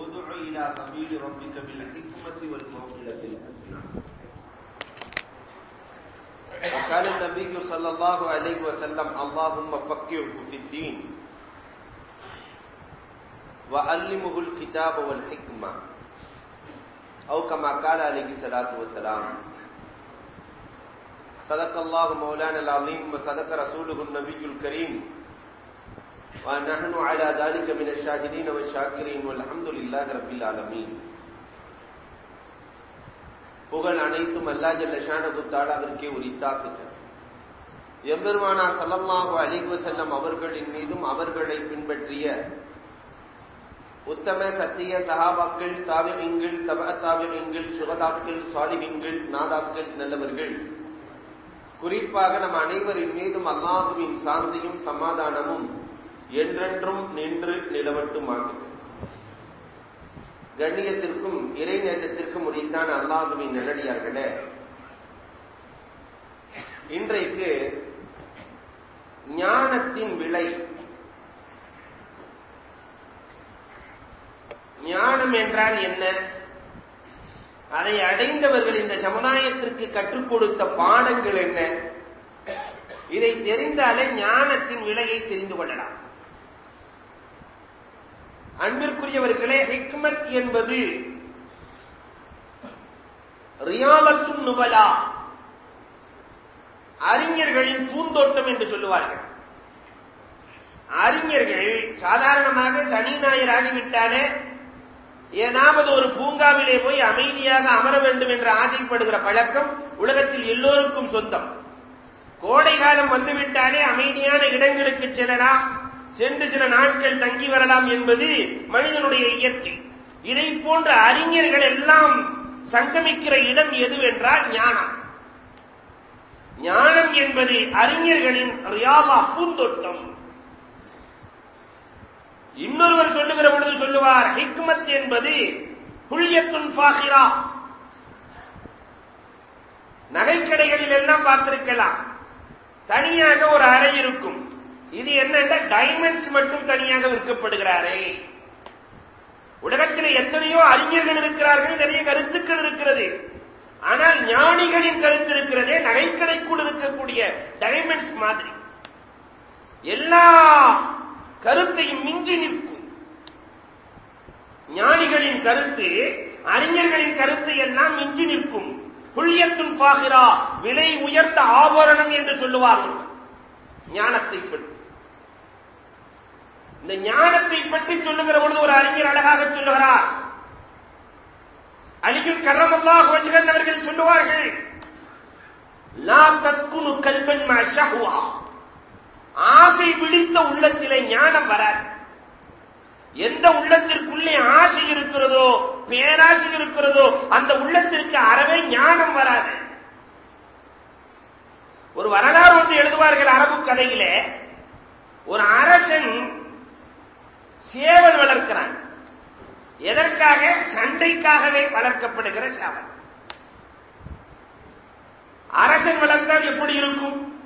ادع إلى سبيل ربك بالحكمة والموعظة الحسنة وقال النبي صلى الله عليه وسلم، اللهم فقهه في الدين وعلمه الكتاب والحكمة. أو كما قال عليه الصلاة والسلام، صدق الله مولانا العظيم وصدق رسوله النبي الكريم. ونحن على ذلك من الشاهدين والشاكرين والحمد لله رب العالمين புகழ் அனைத்தும் அல்லா ஜல்ல ஷானகு தாலாவிற்கே உரித்தாக்குக எம்பெருமானா சல்லல்லாஹு அலைஹி வஸல்லம் அவர்களின் மீதும் அவர்களை பின்பற்றிய உத்தம சத்திய சஹாபாக்கள் தாபிகள் தப தாபிகள் சுகதாக்கள் சாலிகின்கள் நாதாக்கள் நல்லவர்கள் குறிப்பாக நம் அனைவரின் மீதும் அல்லாஹுவின் சாந்தியும் சமாதானமும் என்றென்றும் நின்று நிலவட்டுமாகும் கண்ணியத்திற்கும் இறைநேசத்திற்கும் உரித்தான அல்லாஹுவின் நல்லடியார்களே இன்றைக்கு ஞானத்தின் விலை ஞானம் என்றால் என்ன? அதை அடைந்தவர்கள் இந்த சமுதாயத்திற்கு கற்றுக் கொடுத்த பாடங்கள் என்ன? இதை தெரிந்தாலே ஞானத்தின் விலையை தெரிந்து கொள்ளலாம். அன்பிற்குரியவர்களே ஹிக்மத் என்பது ரியாலத்தும் நுபலா அறிஞர்களின் பூந்தோட்டம் என்று சொல்லுவார்கள். அறிஞர்கள் சாதாரணமாக சனி ஞாயிறு ஆகிவிட்டாலே ஏதாவது ஒரு பூங்காவிலே போய் அமைதியாக அமர வேண்டும் என்று ஆசைப்படுகிற பழக்கம் உலகத்தில் எல்லோருக்கும் சொந்தம். கோடை காலம் வந்துவிட்டாலே அமைதியான இடங்களுக்கு செல்லலாம். சென்று சில நாட்கள் தங்கி வரலாம் என்பது மனிதனுடைய இயற்கை. இதை போன்ற அறிஞர்கள் எல்லாம் சங்கமிக்கிற இடம் எதுவென்றால் ஞானம். ஞானம் என்பது அறிஞர்களின் ரியாவா பூந்தோட்டம். இன்னொருவர் சொல்லுகிற பொழுது சொல்லுவார் ஹிக்மத் என்பது புள்ளியத்துன் ஃபாஹிரா நகைக்கடைகளில் எல்லாம் பார்த்திருக்கலாம். தனியாக ஒரு அறை இருக்கும். இது என்னன்னா டைமண்ட்ஸ் மட்டும் தனியாக விற்கப்படுகிறாரே. உலகத்தில் எத்தனையோ அறிஞர்கள் இருக்கிறார்கள் நிறைய கருத்துக்கள் இருக்கிறது. ஆனால் ஞானிகளின் கருத்து இருக்கிறதே நகைக்கடைக்குள் இருக்கக்கூடிய டைமண்ட்ஸ் மாதிரி. எல்லா கருத்தையும் மிஞ்சி நிற்கும். ஞானிகளின் கருத்து அறிஞர்களின் கருத்து எல்லாம் மிஞ்சி நிற்கும். புள்ளியத்தும் பாகிரா விலை உயர்ந்த ஆபரணம் என்று சொல்லுவார்கள். ஞானத்தை பற்றி. இந்த ஞானத்தை பற்றி சொல்லுகிற பொழுது ஒரு அறிஞர் அழகாக சொல்லுகிறார். அலியும் கரமல்லாஹ் அவர்கள் சொல்லுவார்கள் லா தஸ்குனு ஆசை பிடித்த உள்ளத்திலே ஞானம் வராது. எந்த உள்ளத்திற்குள்ளே ஆசை இருக்கிறதோ பேராசை இருக்கிறதோ அந்த உள்ளத்திற்கு அறவே ஞானம் வராது. ஒரு வரலாறு ஒன்று எழுதுவார்கள் அரபு கதையிலே ஒரு அரசன் சேவல் வளர்க்கிறான். எதற்காக? சண்டைக்காகவே வளர்க்கப்படுகிற சேவல். அரசன் வளர்த்தால் எப்படி இருக்கும்?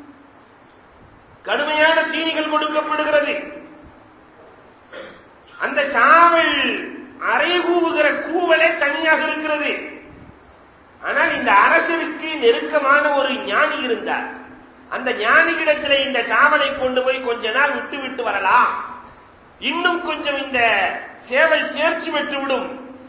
கடுமையான தீனிகள் கொடுக்கப்படுகிறது. அந்த சாவல் அறை கூவுகிற கூவலே தனியாக இருக்கிறது. ஆனால் இந்த அரசனுக்கு நெருக்கமான ஒரு ஞானி இருந்தார். அந்த ஞானியிடத்திலே இந்த சாவலை கொண்டு போய் கொஞ்ச நாள் விட்டு விட்டு வரலாம். இன்னும் கொஞ்சம் இந்த சேவல் தேர்ச்சி பெற்றுவிடும்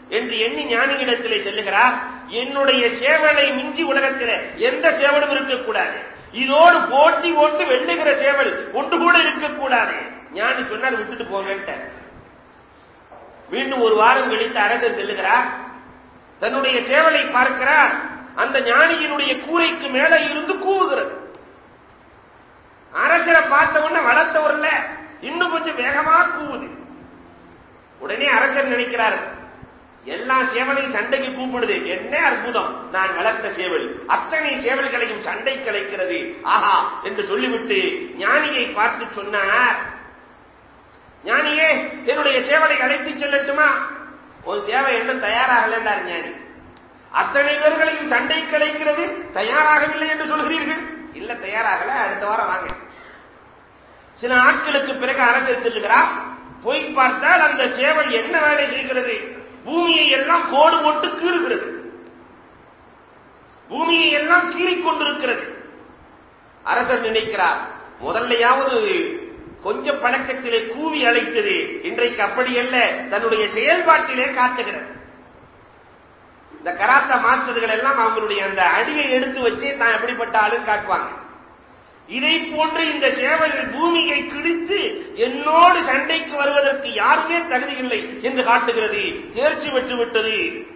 என்று எண்ணி ஞானியிடத்திலே செல்லுகிறார். என்னுடைய சேவலை மிஞ்சி உலகத்தில் எந்த சேவலும் இருக்கக்கூடாது. இதோடு போட்டி போட்டு வெல்லுகிற சேவல் ஒன்று கூட இருக்கக்கூடாது. ஞானி சொன்னார் விட்டுட்டு போங்கன்ட்ட மீண்டும் ஒரு வாரம் கழித்து அரசர் செல்லுகிறார். தன்னுடைய சேவலை பார்க்கிறார். அந்த ஞானியினுடைய கூரைக்கு மேலே இருந்து கூவுகிறது. அரசரை பார்த்த உடனே வளர்த்தவர்ல இன்னும் கொஞ்சம் வேகமா கூவுது. உடனே அரசர் நினைக்கிறார் எல்லா சேவலையும் சண்டைக்கு கூப்பிடுது. என்ன அற்புதம். நான் வளர்த்த சேவல். அத்தனை சேவல்களையும் சண்டை கலைக்கிறது ஆஹா என்று சொல்லிவிட்டு ஞானியை பார்த்து சொன்னார். ஞானியே என்னுடைய சேவலை அழைத்து செல்லட்டுமா? ஒரு சேவை என்ன தயாராகலன்றார் ஞானி. அத்தனை பேர்களையும் சண்டை கலைக்கிறது தயாராகவில்லை என்று சொல்கிறீர்கள்? இல்ல தயாராகல. அடுத்த வாரம் வாங்க. சில நாட்களுக்கு பிறகு அரசர் செல்லுகிறார். போய் பார்த்தால் அந்த சேவல் என்ன வேலை செய்கிறது? பூமியை எல்லாம் கோடு போட்டு கீறுகிறது. பூமியை எல்லாம் கீறிக் கொண்டிருக்கிறது. அரசர் நினைக்கிறார் முதல்லையாவது கொஞ்சம் பழக்கத்திலே கூவி அழைத்தது இன்றைக்கு அப்படி அல்ல தன்னுடைய செயல்பாட்டிலே காட்டுகிறது. இந்த கராத்தா மாஸ்டர்கள் எல்லாம் அவங்களுடைய அந்த அடியை எடுத்து வச்சே தான் எப்படிப்பட்ட ஆளுன்னு காட்டுவாங்க இதை போன்று இந்த சேவல் பூமியை கிழித்து என்னோடு சண்டைக்கு வருவதற்கு யாருமே தகுதி இல்லை என்று காட்டுகிறது. தேர்ச்சி பெற்றுவிட்டது.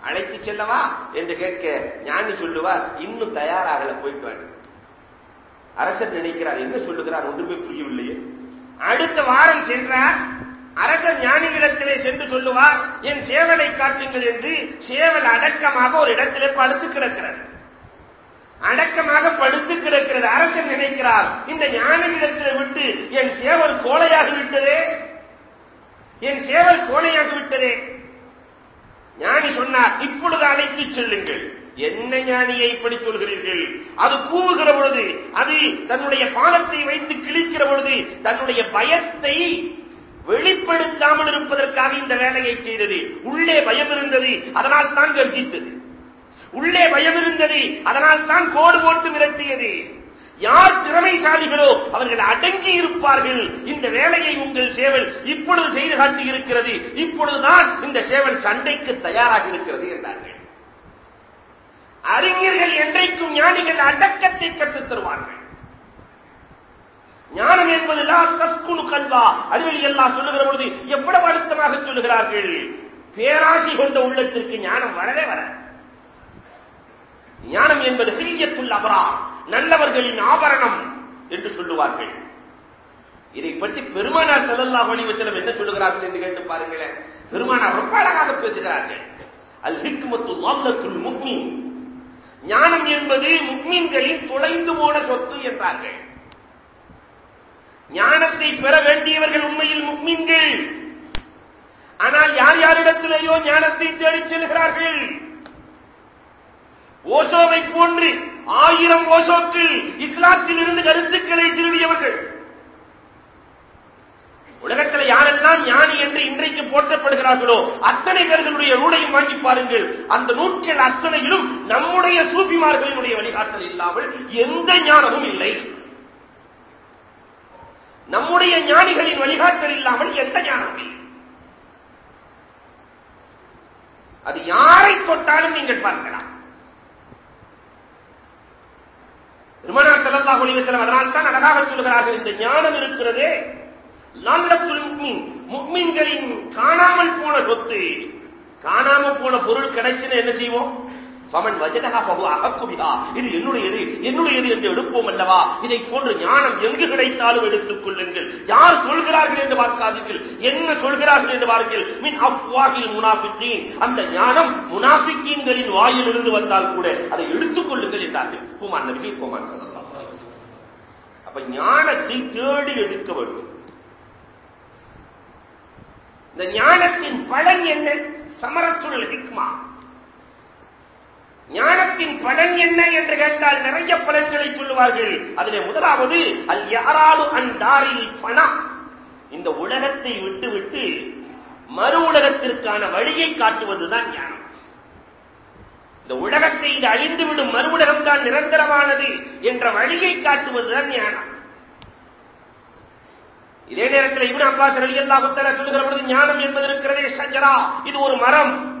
அழைத்து செல்லவா என்று கேட்க ஞானி சொல்லுவார் இன்னும் தயாராகல போயிட்டு அரசர் நினைக்கிறார் என்ன சொல்லுகிறார்? ஒன்றுமே புரியவில்லையே. அடுத்த வாரம் சென்றார். அரசர் ஞானிகளிடத்திலே சென்று சொல்லுவார் என் சேவலை காட்டுங்கள் என்று சேவல் அடக்கமாக ஒரு இடத்திலே படுத்து கிடக்கிறார். அடக்கமாக படுத்து கிடக்கிறது. அரசர் நினைக்கிறார் இந்த ஞானிகளிடத்திலே விட்டு என் சேவல் கோலையாகி விட்டதே என் சேவல் கோலையாகி விட்டதே ஞானி சொன்னார் இப்பொழுது அழைத்து செல்லுங்கள். என்ன ஞானியை இப்படி சொல்கிறீர்கள்? அது கூவுகிற பொழுது அது தன்னுடைய பாலத்தை வைத்து கிழிக்கிற பொழுது தன்னுடைய பயத்தை வெளிப்படுத்தாமல் இருப்பதற்காக இந்த வேலையை செய்தது. உள்ளே பயம் இருந்தது அதனால் தான் கர்ஜித்தது. இல்லை அதனால் தான் கோடு போட்டு மிரட்டியது யார் திறமைசாலிகளோ அவர்கள் அடங்கி இருப்பார்கள். இந்த வேலையை உங்கள் சேவல் இப்பொழுது செய்து காட்டியிருக்கிறது. இப்பொழுதுதான் இந்த சேவல் சண்டைக்கு தயாராக இருக்கிறது என்றார்கள். அறிஞர்கள் என்றைக்கும் ஞானிகள் அடக்கத்தை கற்றுத் தருவார்கள். ஞானம் என்பது கஸ்குனு கல்வா. அறிவெளி எல்லாம் சொல்லுகிற பொழுது எவ்வளவு அழுத்தமாக சொல்லுகிறார்கள். பேராசி கொண்ட உள்ளத்திற்கு ஞானம் வரவே வராது. ஞானம் என்பது ஹில்யத்துள் அபரா நல்லவர்களின் ஆபரணம் என்று சொல்லுவார்கள். இதை பற்றி பெருமானார் செல்லல்லா வலிவசலம் என்ன சொல்லுகிறார்கள் என்று கேட்டு பாருங்களேன். பெருமானார் ரொம்ப அழகாக பேசுகிறார்கள். அல் ஹிக்மத்து வல்லத்துல் முக்மின். ஞானம் என்பது முக்மீன்களின் தொலைந்து போன சொத்து என்றார்கள். ஞானத்தை பெற வேண்டியவர்கள் உண்மையில் முக்மீன்கள். ஆனால் யார் யாரிடத்திலேயோ ஞானத்தை தேடிச் செல்கிறார்கள்? ஓசோவை போன்று ஆயிரம் ஓசோக்கள் இஸ்லாத்தில் இருந்து கருத்துக்களை திருடியவர்கள். உலகத்தில் யாரெல்லாம் ஞானி என்று இன்றைக்கு போற்றப்படுகிறார்களோ அத்தனை பேர்களுடைய நூலையும் வாங்கி பாருங்கள். அந்த நூற்கள் அத்தனையிலும் நம்முடைய சூஃபிமார்களினுடைய வழிகாட்டல் இல்லாமல் எந்த ஞானமும் இல்லை. நம்முடைய ஞானிகளின் வழிகாட்டல் இல்லாமல் எந்த ஞானமும் இல்லை. அது யாரை தொட்டாலும் நீங்கள் பார்க்கலாம். பெருமானார் செல்லல்லா அலைஹி வஸல்லம் அதனால் தான் அழகாக சொல்கிறார்கள் இந்த ஞானம் இருக்கிறதே லால்லத்துல் முக்மின். முக்மின்களின் காணாமல் போன சொத்து. காணாமல் போன பொருள் கிடைச்சுன்னு என்ன செய்வோம்? பமன் வஜதஹா ஃபஹு அஹக்கு இது என்னுடையது? என்னுடையது என்று எடுப்போம் அல்லவா? இதை போன்று ஞானம் எங்கு கிடைத்தாலும் எடுத்துக் கொள்ளுங்கள். யார் சொல்கிறார்கள் என்று பார்க்காதீர்கள். என்ன சொல்கிறார்கள் என்று பாருங்கள். மின் அஃப்வாகில் முனாஃபிக்கீன். அந்த ஞானம் முனாஃபிக்கீன்களின் வாயிலிருந்து வந்தால் கூட அதை எடுத்துக் கொள்ளுங்கள் என்றார்கள். குமார் நபிகள் குமார் ஸல்லல்லாஹு அப்ப ஞானத்தை தேடி எடுக்க வேண்டும். இந்த ஞானத்தின் பலன் என்ன? சமரத்துள் ஹிக்மா. ஞானத்தின் பலன் என்ன என்று கேட்டால் நிறைய பலன்களை சொல்லுவார்கள். அதிலே முதலாவது அல் யாராலும் அந்தாரில் ஃபனா. இந்த உலகத்தை விட்டுவிட்டு மறு உலகத்திற்கான வழியை காட்டுவதுதான் ஞானம். இந்த உலகத்தை இது அழிந்துவிடும் மறு உலகம் தான் நிரந்தரமானது என்ற வழியை காட்டுவதுதான் ஞானம். இதே நேரத்தில் இவன் அப்பாஸ் அலி அல்லாஹு சொல்லுகிற பொழுது ஞானம் என்பது இருக்கிறதே சஞ்சரா இது ஒரு மரம்.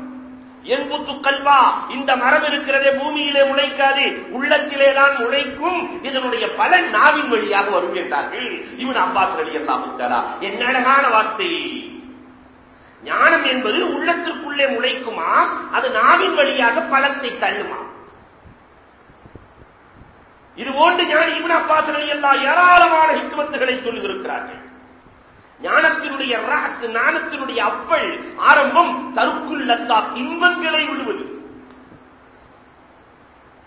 என்புத்து கல்வா? இந்த மரம் இருக்கிறதே பூமியிலே முளைக்காது உள்ளத்திலே தான் முளைக்கும். இதனுடைய பலன் நாவின் வழியாக வரும் என்றார்கள். இவன் அப்பாஸ் அலி அல்லாஹு தஆலா. என்ன அழகான வார்த்தை. ஞானம் என்பது உள்ளத்திற்குள்ளே முளைக்குமா? அது நாவின் வழியாக பலத்தை தள்ளுமா? இது போன்று ஞானி இவன் அப்பாஸ் அலி அல்லா ஏராளமான ஹிக்மத்துகளை சொல்லியிருக்கிறார்கள். ஞானத்தினுடைய ராசு ஞானத்தினுடைய அப்பல் ஆரம்பம் தருக்குள்ளத்தா இன்பங்களை விடுவது.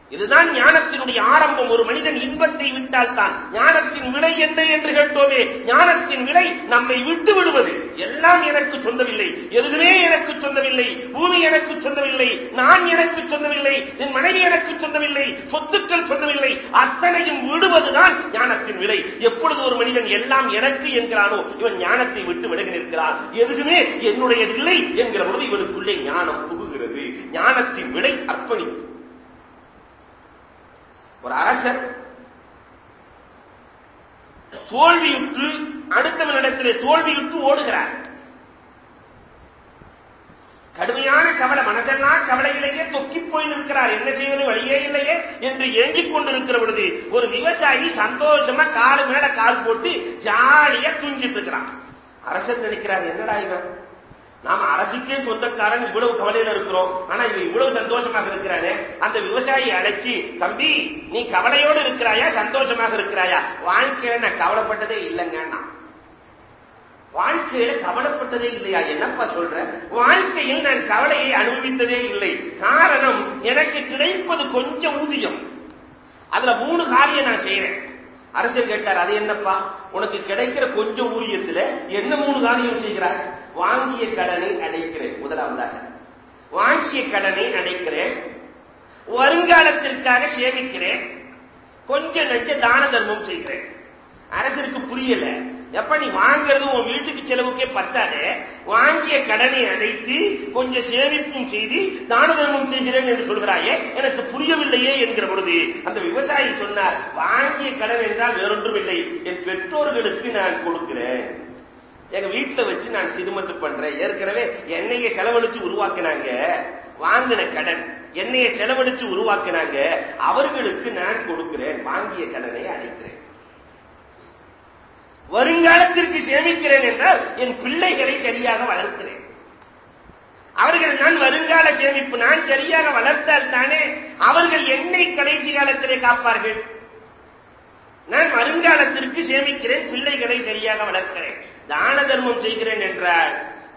இதுதான் ஞானத்தினுடைய ஆரம்பம். ஒரு மனிதன் இன்பத்தை விட்டால் தான் ஞானத்தின் விலை என்ன என்று கேட்டோமே. ஞானத்தின் விலை நம்மை விட்டு விடுவது. எல்லாம் எனக்கு சொந்தமில்லை. எதுவுமே எனக்கு சொந்தமில்லை. பூமி எனக்கு சொந்தமில்லை. நான் எனக்கு சொந்தமில்லை. என் மனைவி எனக்கு சொந்தமில்லை. சொத்துக்கள் சொந்தமில்லை. அத்தனையும் விடுவதுதான் ஞானத்தின் விலை. எப்பொழுது ஒரு மனிதன் எல்லாம் எனக்கு என்கிறானோ இவன் ஞானத்தை விட்டு விலகி நிற்கிறான். எதுவுமே என்னுடையதில்லை என்கிற பொழுது இவனுக்குள்ளே ஞானம் புகுகிறது. ஞானத்தின் விலை அர்ப்பணிப்பு. ஒரு அரசர் தோல்வியுற்று அடுத்தவனிடத்திலே தோல்வியுற்று ஓடுகிறார். கடுமையான கவலை மனதெல்லாம் கவலையிலேயே தொக்கி போய் நிற்கிறார். என்ன செய்வது? வழியே இல்லையே என்று ஏங்கிக் கொண்டிருக்கிற பொழுது ஒரு விவசாயி சந்தோஷமா காலு மேல கால் போட்டு ஜாலியா தூங்கிட்டு இருக்கிறான். அரசர் நினைக்கிறார் என்னடா இவன்? நாம அரசுக்கே சொந்தக்காரன் இவ்வளவு கவலையில இருக்கிறோம். ஆனா இவன் இவ்வளவு சந்தோஷமாக இருக்கிறானே? அந்த விவசாயி அழைச்சி தம்பி நீ கவலையோடு இருக்கிறாயா? சந்தோஷமாக இருக்கிறாயா? வாழ்க்கையில நான் கவலைப்பட்டதே இல்லைங்க நான் வாழ்க்கையில கவலைப்பட்டதே இல்லையா? என்னப்பா சொல்ற? வாழ்க்கையில் நான் கவலையை அனுபவித்ததே இல்லை. காரணம் எனக்கு கிடைப்பது கொஞ்சம் ஊதியம். அதுல மூணு காரியம் நான் செய்யறேன் அரசர் கேட்டார் அது என்னப்பா? உனக்கு கிடைக்கிற கொஞ்சம் ஊதியத்துல என்ன மூணு காரியம் செய்கிறார் வாங்கிய கடனை அடைக்கிறேன். முதலாவதாக. வாங்கிய கடனை அடைக்கிறேன். வருங்காலத்திற்காக சேமிக்கிறேன். கொஞ்சம் நஞ்ச தான தர்மம் செய்கிறேன். அரசருக்கு புரியல. எப்ப நீ வாங்குறது உன் வீட்டுக்கு செலவுக்கே பத்தாது. வாங்கிய கடனை அடைத்து கொஞ்சம் சேமிப்பும் செய்து தான தர்மம் செய்கிறேன் என்று சொல்கிறாயே எனக்கு புரியவில்லையே என்கிற பொழுது அந்த விவசாயி சொன்னார் வாங்கிய கடன் என்றால் வேறொன்றும் இல்லை என் பெற்றோர்களுக்கு நான் கொடுக்கிறேன். எங்க வீட்டுல வச்சு நான் சிதுமத்து பண்றேன். ஏற்கனவே எண்ணெயை செலவழிச்சு உருவாக்கினாங்க. வாங்கின கடன். என்னையை செலவழிச்சு உருவாக்கினாங்க. அவர்களுக்கு நான் கொடுக்கிறேன். வாங்கிய கடனை அடைக்கிறேன். வருங்காலத்திற்கு சேமிக்கிறேன் என்றால் என் பிள்ளைகளை சரியாக வளர்க்கிறேன். அவர்கள் நான் வருங்கால சேமிப்பு நான் சரியாக வளர்த்தால் தானே அவர்கள் என்னை கடைசி காலத்திலே காப்பார்கள். நான் வருங்காலத்திற்கு சேமிக்கிறேன். பிள்ளைகளை சரியாக வளர்க்கிறேன். தான தர்மம் செய்கிறேன் என்றால்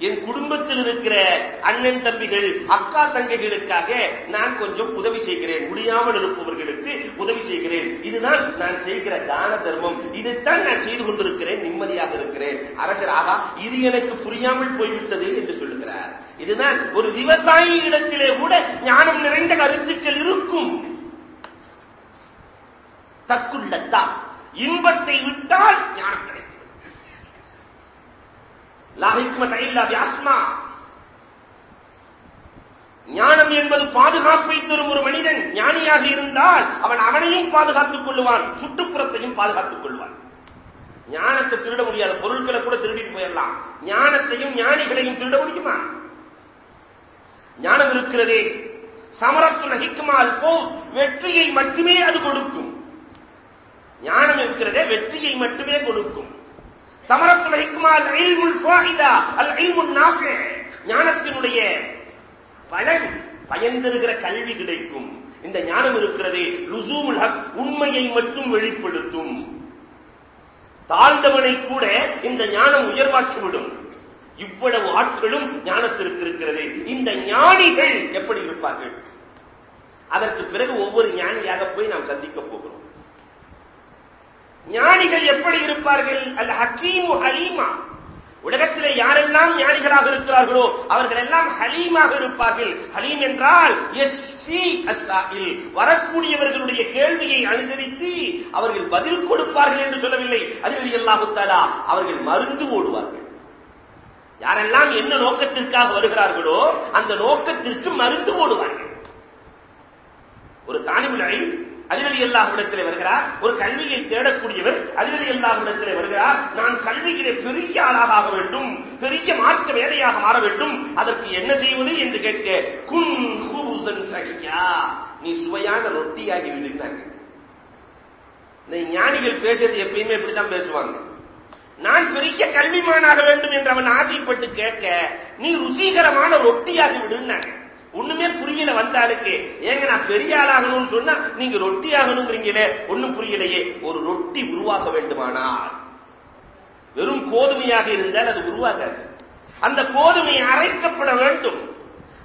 என் குடும்பத்தில் இருக்கிற அண்ணன் தம்பிகள் அக்கா தங்கைகளுக்காக நான் கொஞ்சம் உதவி செய்கிறேன். முடியாமல் இருப்பவர்களுக்கு உதவி செய்கிறேன். இதுதான் நான் செய்கிற தான தர்மம். இதைத்தான் நான் செய்து கொண்டிருக்கிறேன். நிம்மதியாக இருக்கிறேன். அரசர் ஆகா இது எனக்கு புரியாமல் போய்விட்டது என்று சொல்லுகிறார். இதுதான் ஒரு விவசாயி இடத்திலே கூட ஞானம் நிறைந்த கருத்துக்கள் இருக்கும். தற்குள்ளத்தா இன்பத்தை விட்டால் ஞானம் கிடைக்கும். ஞானம் என்பது பாதுகாப்பை தரும் ஒரு மனிதன் ஞானியாக இருந்தால் அவன் அவனையும் பாதுகாத்துக் கொள்ளுவான் சுற்றுப்புறத்தையும் பாதுகாத்துக் கொள்வான். ஞானத்தை திருட முடியாத பொருட்களை கூட திருடிட்டு போயிடலாம். ஞானத்தையும் ஞானிகளையும் திருட முடியுமா? ஞானம் இருக்கிறதே. சமரத்துல் ஹிக்மால் போ வெற்றியை மட்டுமே அது கொடுக்கும். ஞானம் இருக்கிறதே வெற்றியை மட்டுமே கொடுக்கும். சமரத்துல ஹிக்மால் இல்முல் ஃபாயிதா அல் இல்முன் நாஃபி. ஞானத்தினுடைய பலன் பயந்திருக்கிற கல்வி கிடைக்கும். இந்த ஞானம் இருக்கிறதே லுசூமுல் ஹக் உண்மையை மட்டும் வெளிப்படுத்தும். தாழ்ந்தவனை கூட இந்த ஞானம் உயர்வாக்கிவிடும். இவ்வளவு ஆட்களும் ஞானத்திற்கு இருக்கிறது. இந்த ஞானிகள் எப்படி இருப்பார்கள்? அதற்கு பிறகு ஒவ்வொரு ஞானியாக போய் நாம் சந்திக்க போகிறோம். ஞானிகள் எப்படி இருப்பார்கள்? அல்ல ஹக்கீமு ஹலீமா. உலகத்திலே யாரெல்லாம் ஞானிகளாக இருக்கிறார்களோ அவர்கள் எல்லாம் ஹலீமாக இருப்பார்கள். ஹலீம் என்றால் எஸ் வரக்கூடியவர்களுடைய கேள்வியை அனுசரித்து அவர்கள் பதில் கொடுப்பார்கள் என்று சொல்லவில்லை. அதில் எல்லாத்தாலா அவர்கள் மருந்து ஓடுவார்கள். யாரெல்லாம் என்ன நோக்கத்திற்காக வருகிறார்களோ அந்த நோக்கத்திற்கு மருந்து ஓடுவார்கள். ஒரு அதிபதி எல்லா அல்லாஹ்விடத்திலே வருகிறார். ஒரு கல்வியை தேடக்கூடியவர் அதிரலி அல்லாஹ்விடத்திலே வருகிறார். நான் கல்வியிலே பெரிய ஆளாக ஆக வேண்டும். பெரிய மார்க்க வேலையாக மாற வேண்டும். அதற்கு என்ன செய்வது என்று கேட்க குன் ஹூசன் சரியா நீ சுவையான ரொட்டியாகி விடுகிறாங்க இந்த ஞானிகள் பேசுறது எப்பயுமே இப்படித்தான் பேசுவாங்க. நான் பெரிய கல்விமானாக வேண்டும் என்று அவன் ஆசைப்பட்டு கேட்க நீ ருசிகரமான ரொட்டியாகி விடுனாங்க ஒண்ணுமே புரியல வந்தாளுக்கு ஏங்க நான் பெரிய ஆளாகணும்னு சொன்னா நீங்க ரொட்டி ஆகணுங்கிறீங்களே ஒண்ணும் புரியலையே. ஒரு ரொட்டி உருவாக்க வேண்டுமானால். வெறும் கோதுமையாக இருந்தால் அது உருவாகாது. அந்த கோதுமை அரைக்கப்பட வேண்டும்.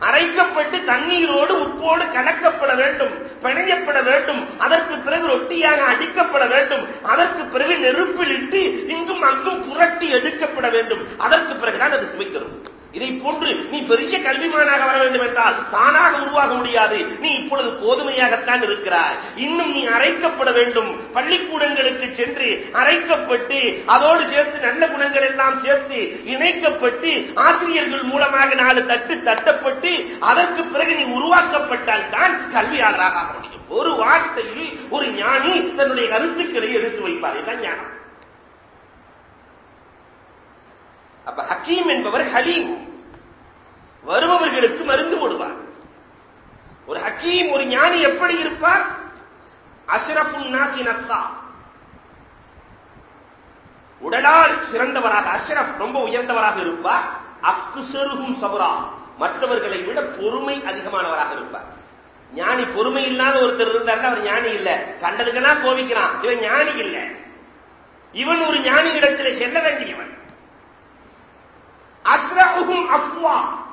அரைக்கப்பட்டு தண்ணீரோடு உப்போடு கலக்கப்பட வேண்டும். பிணையப்பட வேண்டும். அதற்கு பிறகு ரொட்டியாக அடிக்கப்பட வேண்டும். அதற்கு பிறகு நெருப்பில் இட்டு இங்கும் அங்கும் புரட்டி எடுக்கப்பட வேண்டும். அதற்கு பிறகுதான் அது சுவை தரும். இதை போன்று நீ பெரிய கல்விமானாக வர வேண்டும் என்றால் தானாக உருவாக முடியாது. நீ இப்பொழுது கோதுமையாகத்தான் இருக்கிறாய். இன்னும் நீ அரைக்கப்பட வேண்டும். பள்ளிக்கூடங்களுக்கு சென்று அரைக்கப்பட்டு அதோடு சேர்த்து நல்ல குணங்கள் எல்லாம் சேர்த்து இணைக்கப்பட்டு ஆசிரியர்கள் மூலமாக நாலு தட்டு தட்டப்பட்டு அதற்கு பிறகு நீ உருவாக்கப்பட்டால் தான் கல்வியாளராக ஆக முடியும். ஒரு வார்த்தையில் ஒரு ஞானி தன்னுடைய கருத்துக்களை எடுத்து வைப்பார். இதுதான் ஞானம். அப்ப ஹக்கீம் என்பவர் ஹலீம். வருபவர்களுக்கு மருந்து போடுவார். ஒரு ஹக்கீம் ஒரு ஞானி எப்படி இருப்பார்? அஷ்ரஃபுன் நாசி உடலால் சிறந்தவராக அஷ்ரஃப் ரொம்ப உயர்ந்தவராக இருப்பார். அக்குசருகும் சபுரா. மற்றவர்களை விட பொறுமை அதிகமானவராக இருப்பார். ஞானி பொறுமை இல்லாத ஒருத்தர் இருந்தார் அவர் ஞானி இல்ல. கண்டதுக்கெல்லாம் கோவிக்கிறான் இவன் ஞானி இல்ல. இவன் ஒரு ஞானி இடத்திலே செல்ல வேண்டியவன். அஸ்ரஹும் அஃப்வா.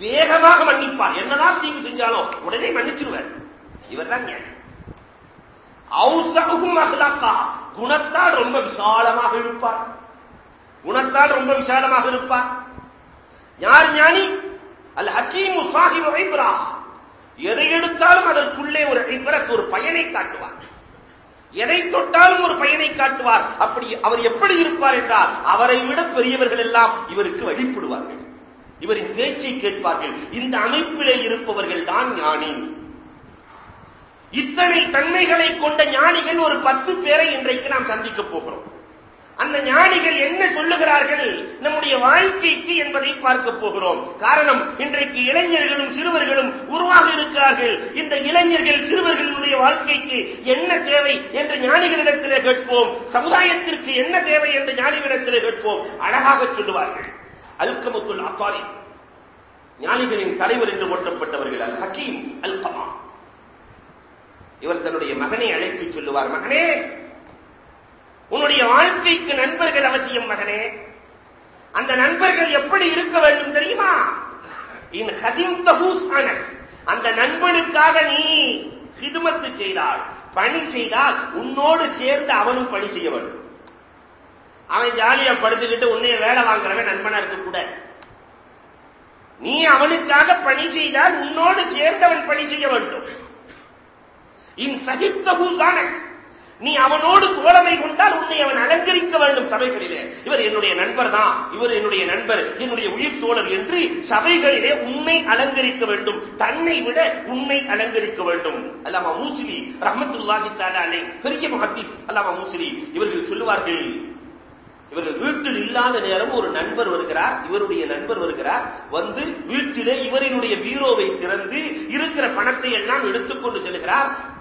வேகமாக மன்னிப்பார். என்னதான் தீங்கு செஞ்சாலும் உடனே மன்னிச்சிருவார். இவர்தான் ஞானி. அவுசகும் குணத்தால் ரொம்ப விசாலமாக இருப்பார். குணத்தால் ரொம்ப விசாலமாக இருப்பார். யார் ஞானி? அல் ஹக்கீமு சாஹிப் இப்ரா எதை எடுத்தாலும் அதற்குள்ளே ஒரு இப்ரத் ஒரு பயனை காட்டுவார். எதை தொட்டாலும் ஒரு பயனை காட்டுவார். அப்படி அவர் எப்படி இருப்பார் என்றால் அவரை விட பெரியவர்கள் எல்லாம் இவருக்கு வழிபடுவார்கள். இவரின் பேச்சை கேட்பார்கள். இந்த அமைப்பிலே இருப்பவர்கள் தான் ஞானி. இத்தனை தன்மைகளை கொண்ட ஞானிகள் ஒரு பத்து பேரை இன்றைக்கு நாம் சந்திக்கப் போகிறோம். அந்த ஞானிகள் என்ன சொல்லுகிறார்கள்? நம்முடைய வாழ்க்கைக்கு என்பதை பார்க்க போகிறோம். காரணம் இன்றைக்கு இளைஞர்களும் சிறுவர்களும் உருவாக இருக்கிறார்கள். இந்த இளைஞர்கள் சிறுவர்களுடைய வாழ்க்கைக்கு என்ன தேவை என்று ஞானிகளிடத்திலே கேட்போம். சமுதாயத்திற்கு என்ன தேவை என்று ஞானிகளிடத்திலே கேட்போம். அழகாக சொல்லுவார்கள். அல்கமுத்துல் அத்தாரி ஞானிகளின் தலைவர் என்று ஓட்டப்பட்டவர்கள் அல் ஹக்கீம் அல் கமா இவர் தன்னுடைய மகனை அழைத்து சொல்லுவார் மகனே உன்னுடைய வாழ்க்கைக்கு நண்பர்கள் அவசியம் மகனே. அந்த நண்பர்கள் எப்படி இருக்க வேண்டும் தெரியுமா? இன் ஹதிம் தபூசானக் அந்த நண்பனுக்காக நீ ஹிதுமத்து செய்தால் பணி செய்தால் உன்னோடு சேர்ந்து அவனும் பணி செய்ய வேண்டும். அவன் ஜாலியா படுத்துக்கிட்டு உன்னைய வேலை வாங்குறவன் நண்பனா இருக்க கூட. நீ அவனுக்காக பணி செய்தால் உன்னோடு சேர்ந்தவன் பணி செய்ய வேண்டும். இன் சகித்தபூசானக் நீ அவனோடு தோழமை கொண்டால் உன்னை அவன் அலங்கரிக்க வேண்டும் சபைகளிலே. இவர் என்னுடைய நண்பர் தான் இவர் என்னுடைய நண்பர். என்னுடைய உயிர் தோழர் என்று சபைகளிலே உன்னை அலங்கரிக்க வேண்டும். தன்னை விட உன்னை அலங்கரிக்க வேண்டும். அல்லாமா மூசிலி ரஹமத்துல்லாஹி தாலா பெரிய மஹத்தீஸ் அல்லாமா மூசிலி இவர்கள் சொல்லுவார்கள் இவர்கள் வீட்டில் இல்லாத நேரம் ஒரு நண்பர் வருகிறார் இவருடைய நண்பர் வருகிறார் வந்து வீட்டிலே இவரினுடைய பீரோவை திறந்து இருக்கிற பணத்தை எல்லாம் எடுத்துக்கொண்டு செல்கிறார்.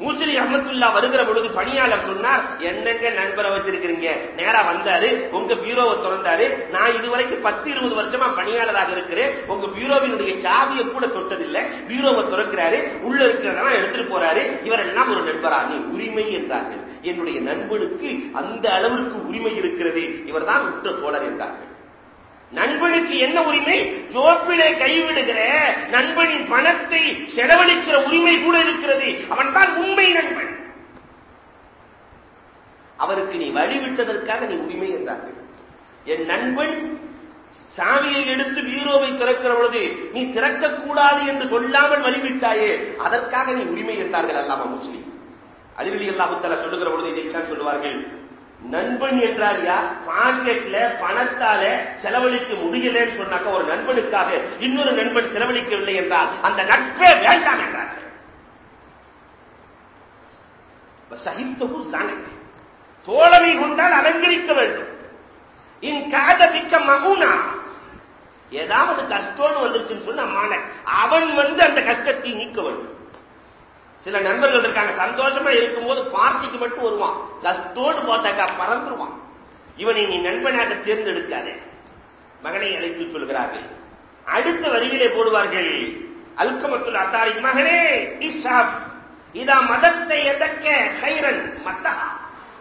மூசலி அஹமத்துல்லா வருகிற பொழுது பணியாளர் சொன்னார் என்னங்க நண்பரை வச்சிருக்கிறீங்க? நேரா வந்தாரு உங்க பீரோவை திறந்தாரு. நான் இதுவரைக்கும் பத்து இருபது வருஷமா பணியாளராக இருக்கிறேன். உங்க பீரோவினுடைய சாவியை கூட தொட்டதில்லை. பீரோவை திறக்கிறாரு உள்ள இருக்கிறதெல்லாம் எடுத்துட்டு போறாரு. இவரெல்லாம் ஒரு நண்பரா நீ உரிமை என்றார்கள். என்னுடைய நண்பனுக்கு அந்த அளவிற்கு உரிமை இருக்கிறது. இவர்தான் உற்ற தோழர் என்றார்கள். நண்பனுக்கு என்ன உரிமை? ஜோப்பிலே கைவிடுகிற நண்பனின் பணத்தை செலவழிக்கிற உரிமை கூட இருக்கிறது. அவன் தான் உண்மை நண்பன். அவருக்கு நீ வழிவிட்டதற்காக நீ உரிமை என்றார்கள். என் நண்பன் சாவியை எடுத்து பீரோவை திறக்கிற பொழுது நீ திறக்கக்கூடாது என்று சொல்லாமல் வழிவிட்டாயே. அதற்காக நீ உரிமை என்றார்கள் அல்லாம முஸ்லீம். அலிவலி அல்லாஹுத்தலா சொல்லுகிற பொழுது இதைத்தான் சொல்லுவார்கள். நண்பன் என்றால் யார்? பாக்கெட்ல பணத்தால செலவழிக்க முடியலன்னு சொன்னாக்க ஒரு நண்பனுக்காக இன்னொரு நண்பன் செலவழிக்கவில்லை என்றால் அந்த நட்பே வேண்டாம் என்றார்கள். சகித்தகு சனக்கு தோழமை கொண்டால் அலங்கரிக்க வேண்டும். இன் காத மிக்க மகுனா. ஏதாவது கஷ்டம்னு வந்துருச்சுன்னு சொன்ன மானை அவன் வந்து அந்த கஷ்டத்தை நீக்க வேண்டும். சில நண்பர்கள் இருக்காங்க சந்தோஷமா இருக்கும்போது பார்ட்டிக்கு மட்டும் வருவான். கஷ்டோடு போட்டாக்கா பறந்துருவான் இவனை நீ நண்பனாக தேர்ந்தெடுக்காதே. மகனை அழைத்து சொல்கிறார்கள். அடுத்த வரியிலே போடுவார்கள் அல்கமத்துல் அத்தாரி மகனே இசாப் இதா மதத்தை எதக்க ஹைரன் மத்தா.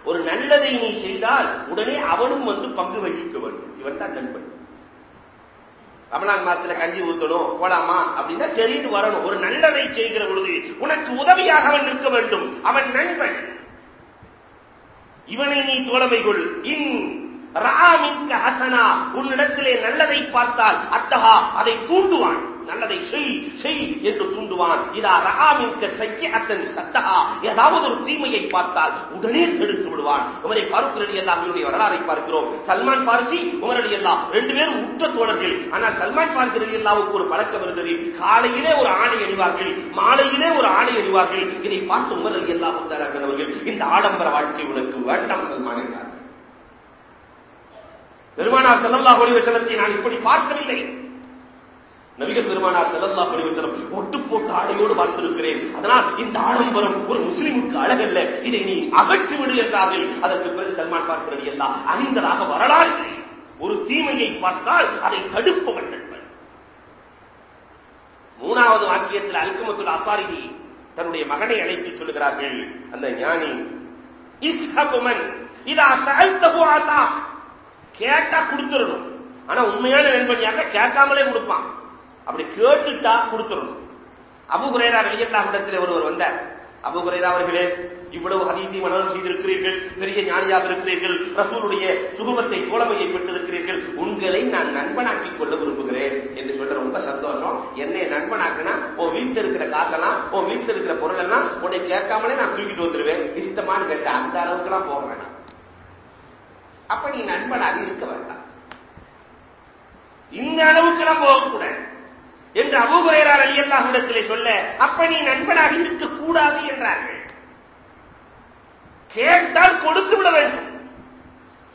ஒரு நல்லதை நீ செய்தால் உடனே அவனும் வந்து பங்கு வகிக்க வேண்டும். இவன் தான் நண்பன். ரமலான் மாசத்துல கஞ்சி ஊத்தணும் போலாமா? அப்படின்னா சரின்னு வரணும். ஒரு நல்லதை செய்கிற பொழுது உனக்கு உதவியாக அவன் நிற்க வேண்டும். அவன் நண்பன். இவனை நீ தோழமை கொள். இன் ராமின்க ஹசனா. உன்னிடத்திலே நல்லதை பார்த்தால் அத்தஹா அதை தூண்டுவான். நல்லதை செய் செய் என்று தூண்டுவான். இதா ரகாமின்க செய்ய அத்தன் சத்தகா ஏதாவது ஒரு தீமையை பார்த்தால் உடனே தடுத்து விடுவான். உமரை பாருக் அலி அல்லாஹினுடைய வரலாறை பார்க்கிறோம். சல்மான் பாரிசி உமர் அலி அல்லா ரெண்டு பேரும் உற்ற தோழர்கள். ஆனால் சல்மான் பாரிசி அலி அல்லாவுக்கு ஒரு பழக்கம் இருந்தது. காலையிலே ஒரு ஆணை அணிவார்கள் மாலையிலே ஒரு ஆணை அணிவார்கள். இதை பார்த்து உமர் அலி அல்லா அவர்கள் இந்த ஆடம்பர வாழ்க்கை உனக்கு வேண்டாம் சல்மான் என்றார்கள். பெருமானார் செல்லல்லா ஒளிவ நான் இப்படி பார்க்கவில்லை. நபிகள் பெருமானார் செல்லல்லா ஒளிவ செல்லம் ஒட்டு போட்டு ஆடையோடு பார்த்திருக்கிறேன். அதனால் இந்த ஆடம்பரம் ஒரு முஸ்லிமுக்கு அழகல்ல. இதை நீ அகற்றி விடு என்றார்கள். அதற்கு பிறகு சல்மான் பார்க்கிறது எல்லாம் அணிந்ததாக வரலாறு. ஒரு தீமையை பார்த்தால் அதை தடுப்பவன் நண்பன் மூணாவது வாக்கியத்தில் அல்கமத்துல் அப்பாரிதி தன்னுடைய மகனை அழைத்து சொல்லுகிறார்கள். அந்த ஞானி இஸ்ஹகுமன் இதா சஅல்தஹு ஆதாக் கேட்டா கொடுத்துடணும். ஆனா உண்மையான நண்பனியாக கேட்காமலே கொடுப்பான். அப்படி கேட்டுட்டா கொடுத்துடணும். அபு குரேரா வெளியல்லாவிடத்தில் ஒருவர் வந்தார். அபு குரேரா அவர்களே இவ்வளவு ஹதீசி மனநம் செய்திருக்கிறீர்கள் பெரிய ஞானியாக இருக்கிறீர்கள் ரசூலுடைய சுகுமத்தை கோலமையை பெற்றிருக்கிறீர்கள் உங்களை நான் நண்பனாக்கிக் கொள்ள விரும்புகிறேன் என்று சொல்ற ரொம்ப சந்தோஷம். என்னை நண்பனாக்குனா உன் வீட்டில் இருக்கிற காசெல்லாம் உன் வீட்டில் இருக்கிற பொருள் எல்லாம் உன்னை கேட்காமலே நான் தூக்கிட்டு வந்துருவேன். இஷ்டமானு கேட்ட அந்த அளவுக்கு எல்லாம் போக வேண்டாம் அப்ப நீ நண்பனாக இருக்க வேண்டாம். இந்த அளவுக்கு எல்லாம் போகக்கூடாது. என்று அபூகுரேரார் அலி அல்லாஹிடத்திலே சொல்ல அப்ப நீ நண்பனாக இருக்கக்கூடாது என்றார்கள். கேட்டால் கொடுத்து விட வேண்டும்.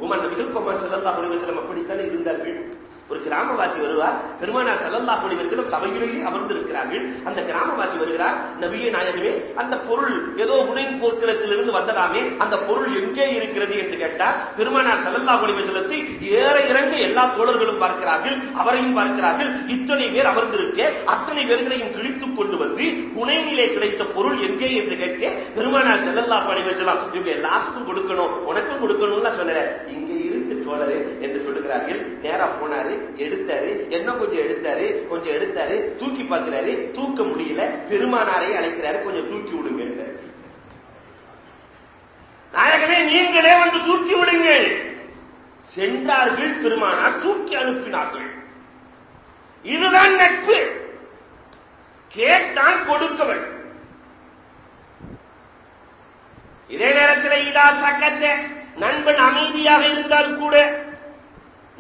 உமன் நபிகள் கொமர் செல்லல்லா அப்படித்தானே இருந்தார்கள்? ஒரு கிராமவாசி வருவார் பெருமானார் சல்லல்லா ஒளிவசலம் சபையிலேயே அமர்ந்திருக்கிறார்கள். அந்த கிராமவாசி வருகிறார். நபிய நாயகமே அந்த பொருள் ஏதோ உணவின் போர்க்களத்திலிருந்து வந்ததாமே அந்த பொருள் எங்கே இருக்கிறது என்று கேட்டார். பெருமானார் சல்லல்லா ஒளிவசலத்தை ஏற இறங்க எல்லா தோழர்களும் பார்க்கிறார்கள் அவரையும் பார்க்கிறார்கள். இத்தனை பேர் அமர்ந்திருக்க அத்தனை பேர்களையும் கிழித்துக் கொண்டு வந்து புனைநிலை கிடைத்த பொருள் எங்கே என்று கேட்க பெருமானார் செல்லல்லா ஒளிவசலம் இவங்க எல்லாத்துக்கும் கொடுக்கணும் உனக்கும் கொடுக்கணும்னு சொல்லல. இங்க இருக்கு தோழரே என்று சொல்லுகிறார்கள் நேரா போனாரு எடுத்தாரு. என்ன கொஞ்சம் எடுத்தாரு? கொஞ்சம் எடுத்தாரு. தூக்கி பார்க்கிறாரு. தூக்க முடியல. பெருமானாரை அழைக்கிறாரு. கொஞ்சம் தூக்கி விடுங்க நாயகமே நீங்களே வந்து தூக்கி விடுங்கள். சென்றார்கள் பெருமானார். தூக்கி அனுப்பினார்கள். இதுதான் நட்பு. கேட்டான் கொடுக்கவள் இதே நேரத்தில் இதா சக்கத்தை நண்பன் அமைதியாக இருந்தால் கூட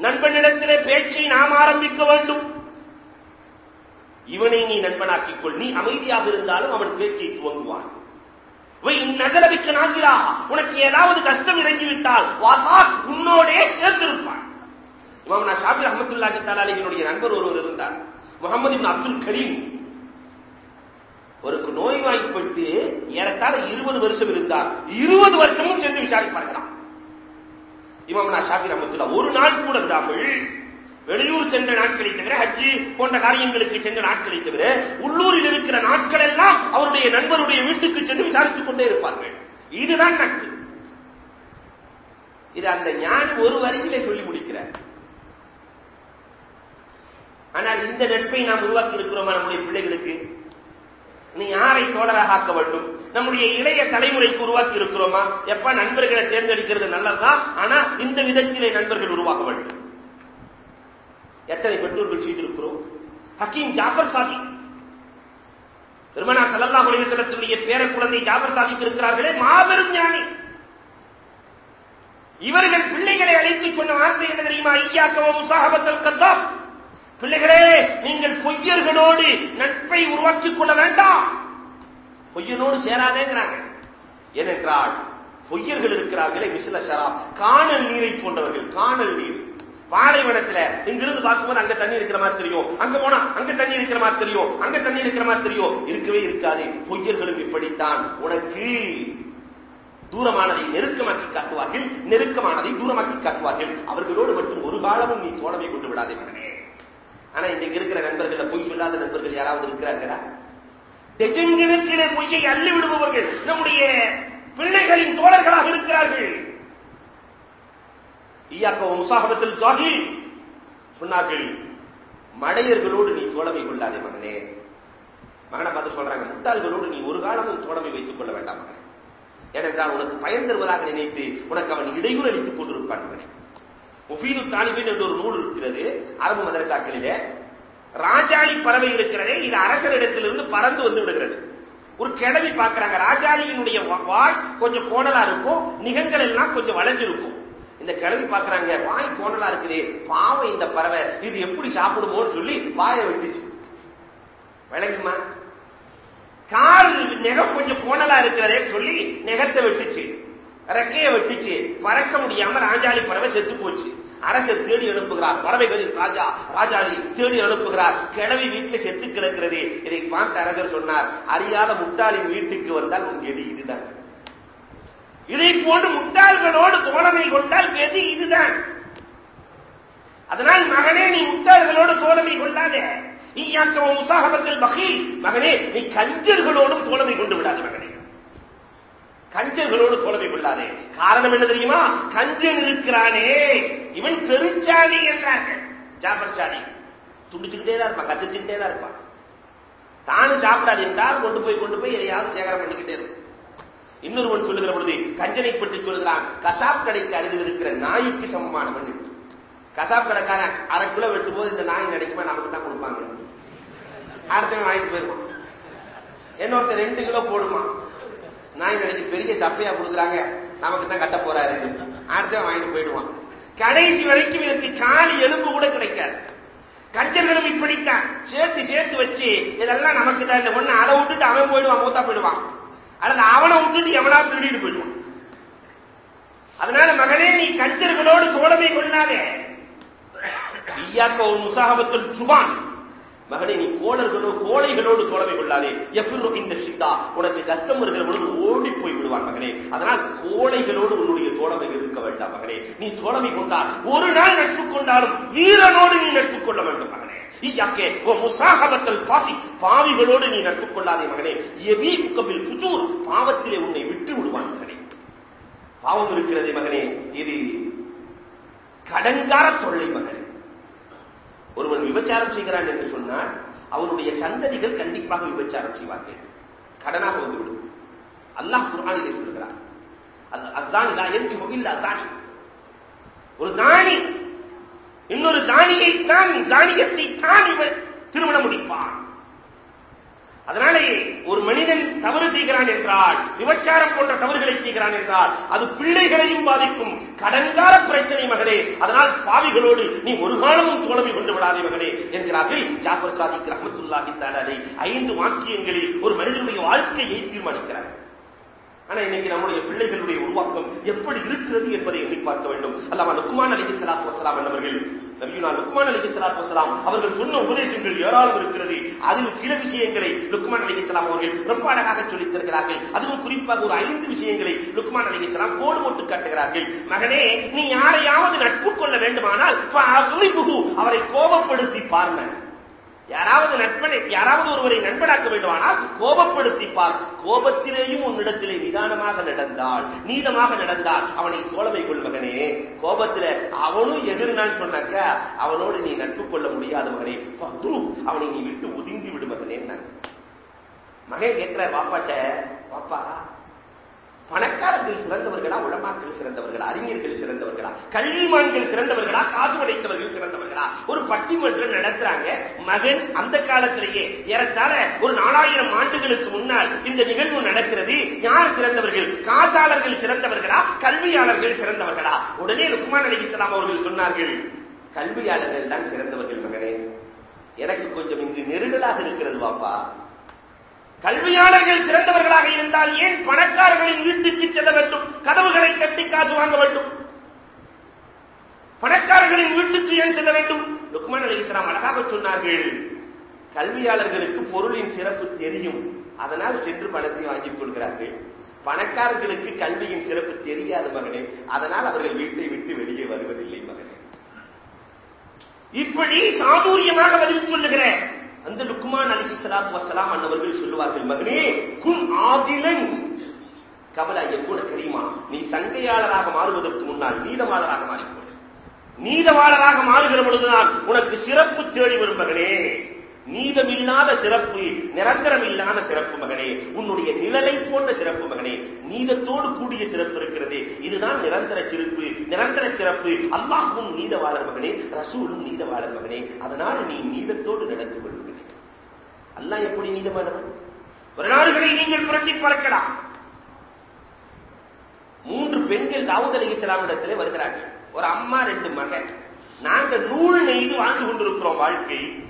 நண்பனிடத்திலே பேச்சை நாம் ஆரம்பிக்க வேண்டும். இவனை நீ நண்பனாக்கிக் கொள் நீ அமைதியாக இருந்தாலும் அவன் பேச்சை துவங்குவான். நகரவிக்க நாகிரா உனக்கு ஏதாவது கஷ்டம் இறங்கிவிட்டால் வாசா உன்னோடே சேர்ந்திருப்பான். இமாம் நான் ஷாபிர் அஹமத்துல்லாஹி தாலாலிகளுடைய நண்பர் ஒருவர் இருந்தார். முகமது இப்னு அப்துல் கரீம். அவருக்கு நோய்வாய்ப்பட்டு ஏறத்தாழ இருபது வருஷம் இருந்தார். இருபது வருஷமும் சென்று விசாரிப்பார்களாம் இமாம் ஷாஃபி ஷாபிர் ஒரு நாள் கூட விடாமல் வெளியூர் சென்ற நாட்களை தவிர ஹஜ்ஜி போன்ற காரியங்களுக்கு சென்ற நாட்களை தவிர உள்ளூரில் இருக்கிற நாட்கள் எல்லாம் அவருடைய நண்பருடைய வீட்டுக்கு சென்று விசாரித்துக் கொண்டே இருப்பார்கள். இதுதான் நட்பு. இது அந்த ஞானி ஒரு வரியிலே சொல்லி முடிக்கிறார். ஆனால் இந்த நட்பை நாம் உருவாக்கி இருக்கிறோமா நம்முடைய பிள்ளைகளுக்கு? நீ யாரை தோழராக ஆக்க வேண்டும்? நம்முடைய இளைய தலைமுறைக்கு உருவாக்கி இருக்கிறோமா எப்ப நண்பர்களை தேர்ந்தெடுக்கிறது நல்லதுதான் ஆனா இந்த விதத்திலே நண்பர்கள் உருவாக வேண்டும். எத்தனை பெற்றோர்கள் செய்திருக்கிறோம்? ஹக்கீம் ஜாஃபர் சாதி. பெருமனா சல்லல்லா ஒளிவசலத்தினுடைய பேர குழந்தை ஜாஃபர் சாதிக்கு இருக்கிறார்களே மாபெரும் ஞானி. இவர்கள் பிள்ளைகளை அழைத்து சொன்ன வார்த்தை என்ன தெரியுமா? ஐயாக்கவ முசாஹபத்தல் கத்தாப் பிள்ளைகளே நீங்கள் பொய்யர்களோடு நட்பை உருவாக்கிக் கொள்ள வேண்டாம். பொய்யனோடு சேராதேங்கிறாங்க. ஏனென்றால் பொய்யர்கள் இருக்கிறார்களே மிசில ஷரா காணல் நீரை போன்றவர்கள் காணல் நீர். பாலைவனத்துல இங்கிருந்து பார்க்கும்போது அங்க தண்ணி இருக்கிற மாதிரி தெரியும். அங்க போனா அங்க தண்ணி இருக்கிற மாதிரி தெரியும். அங்க தண்ணி இருக்கிற மாதிரி தெரியும். இருக்கவே இருக்காது. பொய்யர்களும் இப்படித்தான். உனக்கு தூரமானதை நெருக்கமாக்கி காட்டுவார்கள். நெருக்கமானதை தூரமாக்கி காட்டுவார்கள். அவர்களோடு மட்டும் ஒரு காலமும் நீ தோழமை கொண்டு விடாதே மகனே. ஆனா இன்றைக்கு இருக்கிற நண்பர்கள் பொய் சொல்லாத நண்பர்கள் யாராவது இருக்கிறார்களா? டெஜன் பொய்யை அள்ளி விடுபவர்கள் நம்முடைய பிள்ளைகளின் தோழர்களாக இருக்கிறார்கள். ஈயாக்கோ முசாகபத்தில் ஜாகி சொன்னார்கள் மடையர்களோடு நீ தோழமை கொள்ளாதே மகனே. மகனை பார்த்து சொல்றாங்க முட்டாள்களோடு நீ ஒரு காலமும் தோழமை வைத்துக் கொள்ள வேண்டாம் மகனே. ஏனென்றால் உனக்கு பயன் தருவதாக நினைத்து உனக்கு அவன் இடையூறு அளித்துக் கொண்டிருப்பான் மகனே. முஃபீது தாலிபின் என்று ஒரு நூல் இருக்கிறது அரபு மதரசாக்களிலே. ராஜாளி பறவை இருக்கிறதே இது அரசரிடத்திலிருந்து பறந்து வந்து விடுகிறது. ஒரு கிழவி பார்க்கிறாங்க ராஜாளியினுடைய வாய் கொஞ்சம் கோணலா இருக்கும் நிகங்கள் எல்லாம் கொஞ்சம் வளைஞ்சிருக்கும் இந்த கிழவி பார்க்கறாங்க வாய் கோணலா இருக்குதே பாவம் இந்த பறவை இது எப்படி சாப்பிடுமோன்னு சொல்லி வாயை வெட்டுச்சு. விளங்குமா? கால் நெகம் கொஞ்சம் கோணலா இருக்கிறதே சொல்லி நெகத்தை வெட்டுச்சு. ரெக்கையை வெட்டுச்சு. பறக்க முடியாம ராஜாளி பறவை செத்து போச்சு. அரசர் தேடி அனுப்புகிறார். பறவைகளின் ராஜா ராஜாவை தேடி அனுப்புகிறார். கிழவி வீட்டில் செத்து கிடக்கிறது. இதை பார்த்த அரசர் சொன்னார் அறியாத முட்டாளின் வீட்டுக்கு வந்தால் உன் கெதி இதுதான். இதை போன்று முட்டாள்களோடு தோழமை கொண்டால் கெதி இதுதான். அதனால் மகனே நீ முட்டாள்களோடு தோழமை கொள்ளாதே. ஈயாக்கவ முசாகபத்தில் பகீல் மகனே நீ கஞ்சர்களோடும் தோழமை கொண்டு விடாத மகனே. கஞ்சர்களோடு தோழமை கொள்ளாதே. காரணம் என்ன தெரியுமா? கஞ்சன் இருக்கிறானே. இவன் பெருச்சாலி என்றார்கள். ஜாபர் சாலி துடிச்சுக்கிட்டே தான் இருப்பான் கத்திச்சுக்கிட்டே தான் இருப்பான். தானும் சாப்பிடாது என்றால் கொண்டு போய் கொண்டு போய் எதையாவது சேகரம் பண்ணிக்கிட்டே இருக்கும். இன்னொருவன் சொல்லுகிற பொழுது கஞ்சனை பற்றி சொல்கிறான் கசாப் கடைக்கு அருகில் இருக்கிற நாய்க்கு சமமானவன் என்று. கசாப் கடைக்காரன் அரை கிலோ வெட்டும் போது இந்த நாய் நினைக்குமா நமக்கு தான் கொடுப்பாங்க அடுத்தவன் வாங்கிட்டு போயிருவான் இன்னொருத்தர் ரெண்டு கிலோ போடுமா நாய் நினைச்சு பெரிய சப்பையா கொடுக்குறாங்க. நமக்கு தான் கட்ட போறாரு. அடுத்த வாங்கிட்டு போயிடுவான். கடைசி வரைக்கும் இதற்கு காலி எலும்பு கூட கிடைக்காது. கஞ்சர்களும் இப்படித்தான். சேர்த்து சேர்த்து வச்சு இதெல்லாம் நமக்கு தான் இல்லை. ஒண்ணு அதை விட்டுட்டு அவன் போயிடுவான் மூத்தா போயிடுவான். அல்லது அவனை விட்டுட்டு எவனா திருடிட்டு போயிடுவான். அதனால மகளே நீ கஞ்சர்களோடு கோலமே கொள்ளாதே. ஐயாக்க ஒரு முசாகபத்துல் சுபான் மகனே நீ கோளர்களோ கோழைகளோடு தோழமை கொள்ளாதே. எஃபிரு இந்த சித்தா உனக்கு கஷ்டம் வருகிற பொழுது ஓடி போய் விடுவான் மகனே. அதனால் கோழைகளோடு உன்னுடைய தோழமை இருக்க வேண்டாம் மகனே. நீ தோழமை கொண்டால் ஒரு நாள் நட்பு கொண்டாலும் வீரனோடு நீ நட்பு கொள்ள வேண்டும் மகனே. ஈயாக்கே ஓ முசாகபத்தல் பாசி பாவிகளோடு நீ நட்பு கொள்ளாதே மகனே. எபி முக்கபில் ஃபுஜூர் பாவத்திலே உன்னை விட்டு விடுவான் மகனே. பாவம் இருக்கிறதே மகனே. இது கடங்கார தொல்லை மகனே. ஒருவன் விபச்சாரம் செய்கிறான் என்று சொன்னால் அவனுடைய சந்ததிகள் கண்டிப்பாக விபச்சாரம் செய்வார்கள். கடனாக வந்துவிடும். அல்லாஹ் குர்ஆன் இதை சொல்லுகிறார் அசானி லா யன்கிஹு இல்லா ஒரு ஜானி இன்னொரு ஜானியை தான் ஜானியத்தை தான் இவன் திருமணம் முடிப்பான். அதனாலே ஒரு மனிதன் தவறு செய்கிறான் என்றால் விபச்சாரம் போன்ற தவறுகளை செய்கிறான் என்றால் அது பிள்ளைகளையும் பாதிக்கும். கடங்கால பிரச்சனை மகளே அதனால் பாவிகளோடு நீ ஒரு காலமும் தோழமை கொண்டு விடாதே மகளே என்கிறார்கள் ஜாஃபர் சாதிக் ரஹமத்துல்லாஹி தாலே ஐந்து வாக்கியங்களில் ஒரு மனிதனுடைய வாழ்க்கையை தீர்மானிக்கிறார். ஆனா இன்னைக்கு நம்முடைய பிள்ளைகளுடைய உருவாக்கம் எப்படி இருக்கிறது என்பதை எண்ணி பார்க்க வேண்டும். அல்லாம லுக்குமான் அலி சலாத்து வசலாம் என்பவர்கள் நபியுனா லுக்மான் அலி சலாத்து வசலாம் அவர்கள் சொன்ன உபதேசங்கள் ஏராளம் இருக்கிறது. அதில் சில விஷயங்களை லுக்மான் அலி சலாம் அவர்கள் ரொம்ப அழகாக சொல்லித் தருகிறார்கள் அதுவும் குறிப்பாக ஒரு ஐந்து விஷயங்களை லுக்மான் அலி சலாம் கோடு போட்டு காட்டுகிறார்கள். மகனே நீ யாரையாவது நட்பு கொள்ள வேண்டுமானால் அவரை கோபப்படுத்தி பாருங்க யாராவது நட்பனை யாராவது ஒருவரை நண்பனாக்க வேண்டுமானால் கோபப்படுத்தி பார் கோபத்திலேயும் உன்னிடத்திலே நிதானமாக நடந்தாள் நீதமாக நடந்தாள். அவனை தோழமை கொள் மகனே. கோபத்தில அவனும் எதிர்னான் சொன்னாக்க அவனோடு நீ நட்பு கொள்ள முடியாத மகனே. அவனை நீ விட்டு ஒதுங்கி விடு மகனே மகன் கேட்கிற வாப்பாட்ட வாப்பா பணக்காரர்கள் சிறந்தவர்களா உளமாக்கள் சிறந்தவர்களா அறிஞர்கள் சிறந்தவர்களா கல்விமான்கள் சிறந்தவர்களா காசு படைத்தவர்கள் சிறந்தவர்களா? ஒரு பட்டிமன்றம் நடத்துறாங்க. மகன் அந்த காலத்திலேயே ஏறத்தாழ ஒரு நாலாயிரம் ஆண்டுகளுக்கு முன்னால் இந்த நிகழ்வு நடக்கிறது. யார் சிறந்தவர்கள்? காசாளர்கள் சிறந்தவர்களா? கல்வியாளர்கள் சிறந்தவர்களா? உடனே லுக்மான் அலி இஸ்லாம் அவர்கள் சொன்னார்கள் கல்வியாளர்கள் தான் சிறந்தவர்கள் மகனே. எனக்கு கொஞ்சம் இங்கு நெருடலாக இருக்கிறது வாப்பா. கல்வியாளர்கள் சிறந்தவர்களாக இருந்தால் ஏன் பணக்காரர்களின் வீட்டுக்கு செல்ல வேண்டும்? கதவுகளை தட்டி காசு வாங்க வேண்டும். பணக்காரர்களின் வீட்டுக்கு ஏன் செல்ல வேண்டும்? லுக்மான் அலி இஸ்லாம் அழகாக சொன்னார்கள் கல்வியாளர்களுக்கு பொருளின் சிறப்பு தெரியும். அதனால் சென்று பணத்தை வாங்கிக் கொள்கிறார்கள். பணக்காரர்களுக்கு கல்வியின் சிறப்பு தெரியாத மகனே. அதனால் அவர்கள் வீட்டை விட்டு வெளியே வருவதில்லை மகனே. இப்படி சாதுரியமாக பதில் சொல்லுகிறேன். அந்த லுக்மான் அலி சலாத்து வசலாம் அன்னவர்கள் சொல்லுவார்கள் மகனே குன் ஆதிலன். கபல கூட கரீமா நீ சங்கையாளராக மாறுவதற்கு முன்னால் நீதவாளராக மாறிக்கொள். நீதவாளராக மாறுகிற பொழுதுதான் உனக்கு சிறப்பு தேடி வரும் மகனே. நீதமில்லாத சிறப்பு நிரந்தரம் இல்லாத சிறப்பு மகனே. உன்னுடைய நிழலை போன்ற சிறப்பு மகனே. நீதத்தோடு கூடிய சிறப்பு இருக்கிறது. இதுதான் நிரந்தர சிறப்பு நிரந்தர சிறப்பு. அல்லாஹும் நீதவாளர் மகனே ரசூலும் நீதவாளர் மகனே. அதனால் நீ நீதத்தோடு நடந்து அல்ல எப்படி நீதமானவன் வரலாறுகளை நீங்கள் புரட்டி பார்க்கலாம். மூன்று பெண்கள் தாவூத் அலி இஸ்லாமிடத்திலே வருகிறார்கள். ஒரு அம்மா ரெண்டு மகன். நாங்கள் நூல் நெய்து வாழ்ந்து கொண்டிருக்கிறோம் வாழ்க்கை.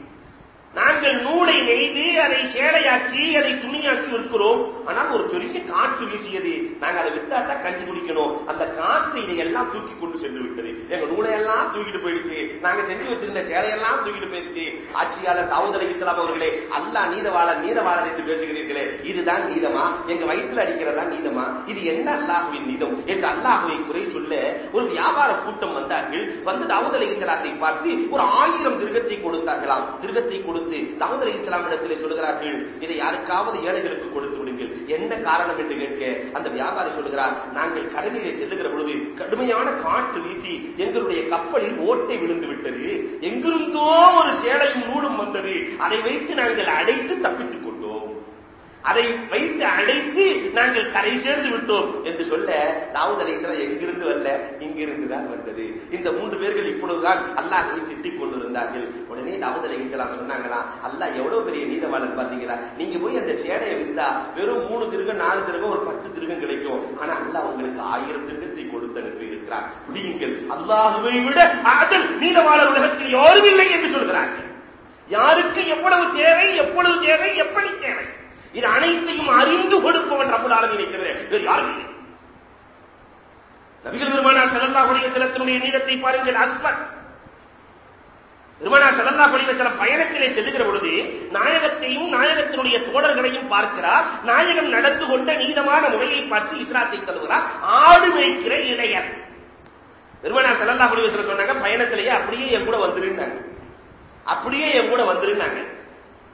நாங்கள் நூலை நெய்து அதை சேலையாக்கி அதை துணியாக்கி விற்கிறோம் ஆனால் ஒரு பெரிய காற்று வீசியது. நாங்க அதை வித்தாத்தான் கஞ்சி குடிக்கணும். அந்த காற்று இதையெல்லாம் தூக்கி கொண்டு சென்று விட்டது. எங்க நூலையெல்லாம் தூக்கிட்டு போயிடுச்சு. நாங்க செஞ்சு வச்சிருந்த சேலையெல்லாம் தூக்கிட்டு போயிடுச்சு. ஆட்சியாளர் தாவூத் அலி இஸ்லாம் அவர்களே அல்லா நீதவாளர் நீதவாளர் என்று பேசுகிறீர்களே இதுதான் நீதமா? எங்க வயிற்றுல அடிக்கிறதா நீதமா? இது என்ன அல்லாஹுவின் நீதம்? என்று அல்லாஹுவை குறை சொல்ல ஒரு வியாபார கூட்டம் வந்தார்கள். வந்து தாவூத் அலி இஸ்லாத்தை பார்த்து ஒரு ஆயிரம் திருகத்தை கொடுத்தார்களாம். திருகத்தை கொடுத்து தாவூத் அலி இஸ்லாம் இடத்திலே சொல்கிறார்கள் இதை இதை யாருக்காவது ஏழைகளுக்கு கொடுத்து விடுங்கள். என்ன காரணம் என்று கேட்க அந்த வியாபாரி சொல்லுகிறார் நாங்கள் கடலிலே செல்லுகிற பொழுது கடுமையான காற்று வீசி எங்களுடைய கப்பலில் ஓட்டை விழுந்து விட்டது. எங்கிருந்தோ ஒரு சேலையும் நூலும் வந்தது. அதை வைத்து நாங்கள் அடைத்து தப்பித்துக் கொண்டோம். அதை வைத்து அழைத்து நாங்கள் கரை சேர்ந்து விட்டோம். என்று சொல்ல தாவூத் அலிஸ்லாம் எங்கிருந்து வரல? இங்கிருந்துதான் வந்தது. இந்த மூன்று பேர்கள் இப்பொழுதுதான் அல்லாஹை திட்டிக் கொண்டிருந்தார்கள். உடனே தாவூத் அலிஸ்லாம் சொன்னாங்களா? அல்ல எவ்வளவு பெரிய நீதவாளன் பாத்தீங்களா நீங்க போய் அந்த சேலையை வித்தா வெறும் மூணு திருகம் நாலு திருகம் ஒரு பத்து திருகம் கிடைக்கும். ஆனா அல்ல உங்களுக்கு ஆயிரம் திருகத்தை கொடுத்து அனுப்பி இருக்கிறார் புரியுங்கள் அல்லாஹுவை விட அதல் நீதவாளர் உலகத்தில் யாரும் இல்லை என்று சொல்கிறார்கள். யாருக்கு எவ்வளவு தேவை எவ்வளவு தேவை எப்படி தேவை? இது அனைத்தையும் அறிந்து கொடுப்பவன் ரபுல் ஆலமீனை தவிர வேறு யாரும் இல்லை. நபிகள் பெருமானார் செல்லல்லா ஒளிய செலத்தினுடைய நீதத்தை பாருங்கள். அஸ்மத் பெருமானார் செல்லல்லா ஒளிய பயணத்திலே செல்லுகிற பொழுது நாயகத்தையும் நாயகத்தினுடைய தோழர்களையும் பார்க்கிறார். நாயகம் நடந்து கொண்ட நீதமான முறையை பார்த்து இஸ்லாத்தை தழுவுகிறார். ஆடு மேய்க்கிற இளையர். பெருமானார் செல்லல்லா ஒளிய சொன்னாங்க பயணத்திலேயே அப்படியே என் கூட வந்துருந்தாங்க அப்படியே என் கூட வந்துருந்தாங்க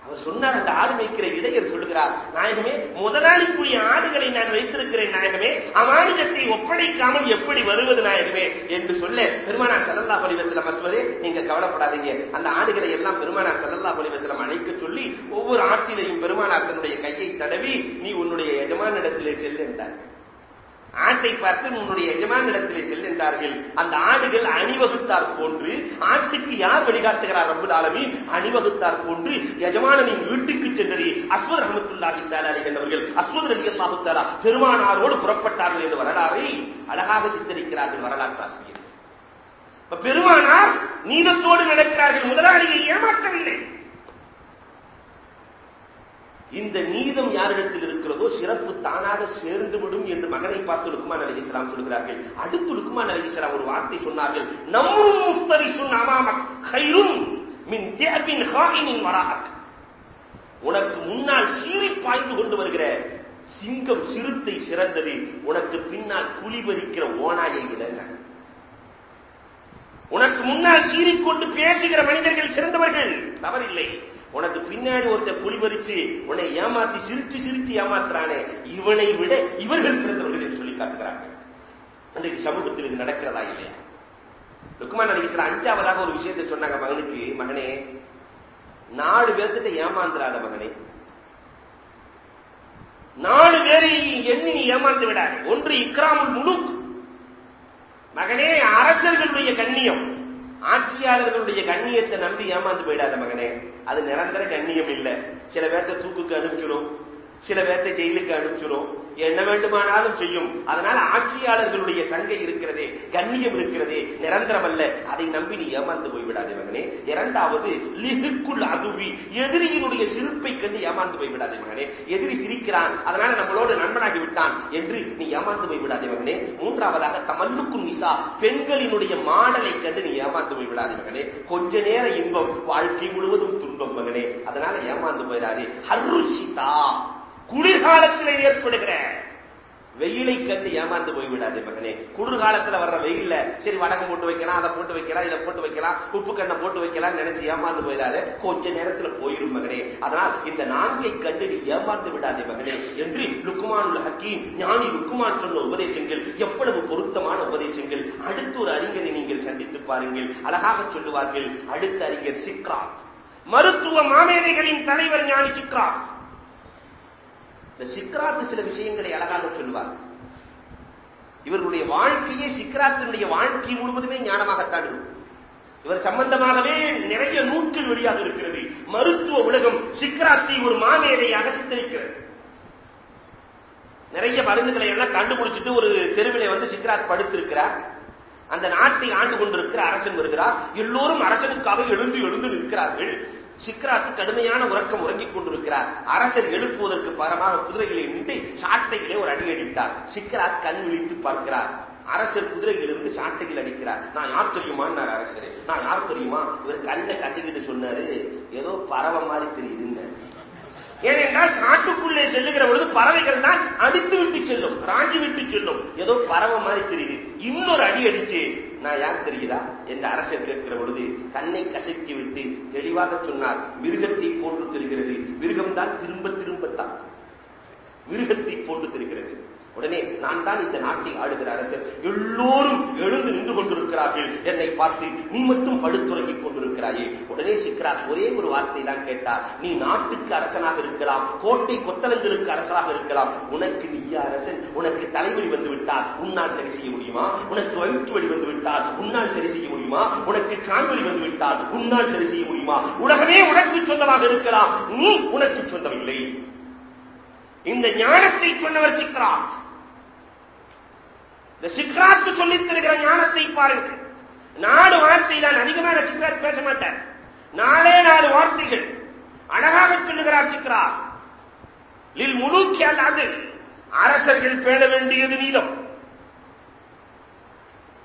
அவர் சொன்னார் அந்த ஆடு வைக்கிற இடையர் சொல்லுகிறார் நாயகமே முதலாளிக்குரிய ஆடுகளை நான் வைத்திருக்கிறேன் நாயகமே. அமானிதத்தை ஒப்படைக்காமல் எப்படி வருவது நாயகமே? என்று சொல்ல பெருமானார் சல்லல்லா பலிவசலம் அஸ்வதே நீங்க கவலைப்படாதீங்க. அந்த ஆடுகளை எல்லாம் பெருமானார் சல்லல்லா பலிவசலம் அழைக்க சொல்லி ஒவ்வொரு ஆட்டிலையும் பெருமானார் தன்னுடைய கையை தடவி நீ உன்னுடைய எஜமானிடத்திலே செல்லு என்றார். ஆட்டை பார்த்து உன்னுடைய எஜமானிடத்திலே செல்கின்றார்கள் அந்த ஆடுகள் அணிவகுத்தார் போன்று ஆட்டுக்கு யார் வழிகாட்டுகிறார் ரப்புல் ஆலமி அணிவகுத்தார் போன்று எஜமானனின் வீட்டுக்கு சென்றது அஸ்வத் ரஹமத்துல்லாஹி தாலி என்றவர்கள் அஸ்வத் அலி அல்லாஹு தாலா பெருமானாரோடு புறப்பட்டார்கள் என்று வரலாறை அழகாக சித்தரிக்கிறார்கள் வரலாற்றாசிரியர் பெருமானார் நீதத்தோடு நடக்கிறார்கள் முதலாளியை ஏமாற்றவில்லை. இந்த நீதம் யாரிடத்தில் இருக்கிறதோ சிறப்பு தானாக சேர்ந்து விடும் என்று மகனை பார்த்து லுக்குமான் அலி இஸ்லாம் சொல்கிறார்கள். அடுத்து லுக்குமான் அலி இஸ்லாம் ஒரு வார்த்தை சொன்னார்கள். நம்மும் முஸ்தரிசுன் அமாமக் ஹைரும் மின் தேபின் ஹாயினின் வராக் உனக்கு முன்னால் சீறி பாய்ந்து கொண்டு வருகிற சிங்கம் சிறுத்தை சிறந்தது. உனக்கு பின்னால் குளிபறிக்கிற ஓனாயை விட உனக்கு முன்னால் சீறிக்கொண்டு பேசுகிற மனிதர்கள் சிறந்தவர்கள். தவறில்லை. உனக்கு பின்னாடி ஒருத்த குளிபறிச்சு உன்னை ஏமாத்தி சிரிச்சு சிரிச்சு ஏமாத்துறானே இவனை விட இவர்கள் சிறந்தவர்கள் என்று சொல்லி காட்டுகிறாங்க. அன்றைக்கு சமூகத்தில் இது நடக்கிறதா இல்லையா? லுக்மான் அலிஸ்ல அஞ்சாவதாக ஒரு விஷயத்தை சொன்னாங்க மகனுக்கு மகனே நாலு பேர்த்திட்ட ஏமாந்துடாத மகனே. நாலு பேரை எண்ணி நீ ஏமாந்து விடாது. ஒன்று இக்ராமுல் முழுக் மகனே அரசர்களுடைய கண்ணியம். ஆட்சியாளர்களுடைய கண்ணியத்தை நம்பி ஏமாந்து போயிடாத மகனே. அது நிரந்தர கண்ணியம் இல்ல. சில பேர்த்த தூக்குக்கு அனுப்பிச்சிடும் சில பேர்த்தை ஜெயிலுக்கு அனுப்பிச்சிடும் என்ன வேண்டுமானாலும் செய்யும். அதனால ஆட்சியாளர்களுடைய சங்கை இருக்கிறதே கண்ணியம் இருக்கிறதே நிரந்தரம் அல்ல. அதை நம்பி நீ ஏமாந்து போய்விடாதே மகனே. இரண்டாவது லிகுக்குள் அதுவி. எதிரியினுடைய சிரிப்பை கண்டு ஏமாந்து போய்விடாதே மகனே. எதிரி சிரிக்கிறான். அதனால நம்மளோடு நண்பனாகி விட்டான் என்று நீ ஏமாந்து போய்விடாதே மகனே. மூன்றாவதாக தமல்லுக்கும் நிசா. பெண்களினுடைய மாடலை கண்டு நீ ஏமாந்து போய்விடாதே மகனே. கொஞ்ச நேர இன்பம் வாழ்க்கை முழுவதும் துன்பம் மகனே. அதனால ஏமாந்து போயிடாதே ஹர்ருஷிதா. குளிர்காலத்தில் ஏற்படுகிற. வெயிலை கண்டு ஏமாந்து போய்விடாதே மகனே. குளிர்காலத்துல வர்ற வெயில்ல சரி வடகம் போட்டு வைக்கலாம் அதை போட்டு வைக்கலாம் இதை போட்டு வைக்கலாம் உப்பு கண்ணை போட்டு வைக்கலாம் நினைச்சு ஏமாந்து போயிடாத கொஞ்ச நேரத்துல போயிரும் மகனே. அதனால் இந்த நான்கை கண்டு நீ ஏமாந்து விடாதே மகனே என்று லுக்குமான் ஹக்கீம் ஞானி லுக்குமான் சொன்ன உபதேசங்கள் எவ்வளவு பொருத்தமான உபதேசங்கள். அடுத்த ஒரு அறிஞரை நீங்கள் சந்தித்து பாருங்கள். அழகாக சொல்லுவார்கள் அடுத்த அறிஞர் சிக்ராத். மருத்துவ மாமேதைகளின் தலைவர் ஞானி சிக்ராத். இந்த சிக்ராத்து சில விஷயங்களை அழகாக சொல்லுவார். இவர்களுடைய வாழ்க்கையே சிக்ராத்தினுடைய வாழ்க்கை முழுவதுமே ஞானமாகத்தான் இருக்கும். இவர் சம்பந்தமாகவே நிறைய நூல்கள் வெளியாக இருக்கிறது. மருத்துவ உலகம் சிக்ராத்தை ஒரு மாமேதையாக சித்தரிக்கிறது நிறைய மருந்துகளை எல்லாம் கண்டுபிடிச்சிட்டு ஒரு தெருவிலே வந்து சிக்ராத் படுத்திருக்கிறார். அந்த நாட்டை ஆண்டு கொண்டிருக்கிற அரசன் வருகிறார். எல்லோரும் அரசனுக்காக எழுந்து எழுந்து நிற்கிறார்கள். சிக்ராத்து கடுமையான உறக்கம் உறங்கிக் கொண்டிருக்கிறார். அரசர் எழுப்புவதற்கு பரமாக குதிரைகளை நின்று சாட்டையிலே ஒரு அடி அடித்தார். சிக்ராத் கண் விழித்து பார்க்கிறார். அரசர் குதிரையிலிருந்து சாட்டையில் அடிக்கிறார். நான் யார் தெரியுமான்னார் அரசரே. நான் யார் தெரியுமா? இவர் கண்ணை கசக்கிட்டு சொன்னாரு. ஏதோ பறவை மாதிரி தெரியுதுன்னு. ஏனென்றால் காட்டுக்குள்ளே செல்லுகிற பொழுது பறவைகள் தான் அடித்து விட்டு செல்லும் ராஞ்சி விட்டு செல்லும். ஏதோ பறவை மாதிரி தெரியுது. இன்னொரு அடி அடிச்சு நான் யார் தெரியுதா? என்று அரசர் கேட்கிற பொழுது கண்ணை கசக்கி விட்டு தெளிவாக சொன்னார் மிருகத்தை போன்று தெரிகிறது. மிருகம்தான் திரும்ப திரும்பத்தான். மிருகத்தை போன்று தெரிகிறது. உடனே நான் தான் இந்த நாட்டை ஆளுகிற அரசர். எல்லோரும் எழுந்து நின்று கொண்டிருக்கிறார்கள். என்னை பார்த்து நீ மட்டும் படுத்துறங்கிக் கொண்டிருக்கிறாயே. உடனே சிக்ராத் ஒரே ஒரு வார்த்தை தான் கேட்டார். நீ நாட்டுக்கு அரசனாக இருக்கலாம் கோட்டை கொத்தலங்களுக்கு அரசனாக இருக்கலாம். உனக்கு நீயா அரசன்? உனக்கு தலைவலி வந்து விட்டால் உன்னால் சரி செய்ய முடியுமா? உனக்கு வயிற்று வழி வந்து விட்டால் உன்னால் சரி செய்ய முடியுமா? உனக்கு கால்வழி வந்து விட்டால் உன்னால் சரி செய்ய முடியுமா? உலகமே உனக்கு சொந்தமாக இருக்கலாம். நீ உனக்கு சொந்தமில்லை. இந்த ஞானத்தை சொன்னவர் சிக்ராத். இந்த சிக்ராத்து சொல்லித் தருகிற ஞானத்தை பாருங்கள். நாலு வார்த்தை தான் அதிகமாக சிக்ராத் பேச மாட்டார். நாலே நாலு வார்த்தைகள். அழகாக சொல்லுகிறார் சிக்ரா. லில் முழுக்கி அல்லாது அரசர்கள் பேண வேண்டியது நீதம்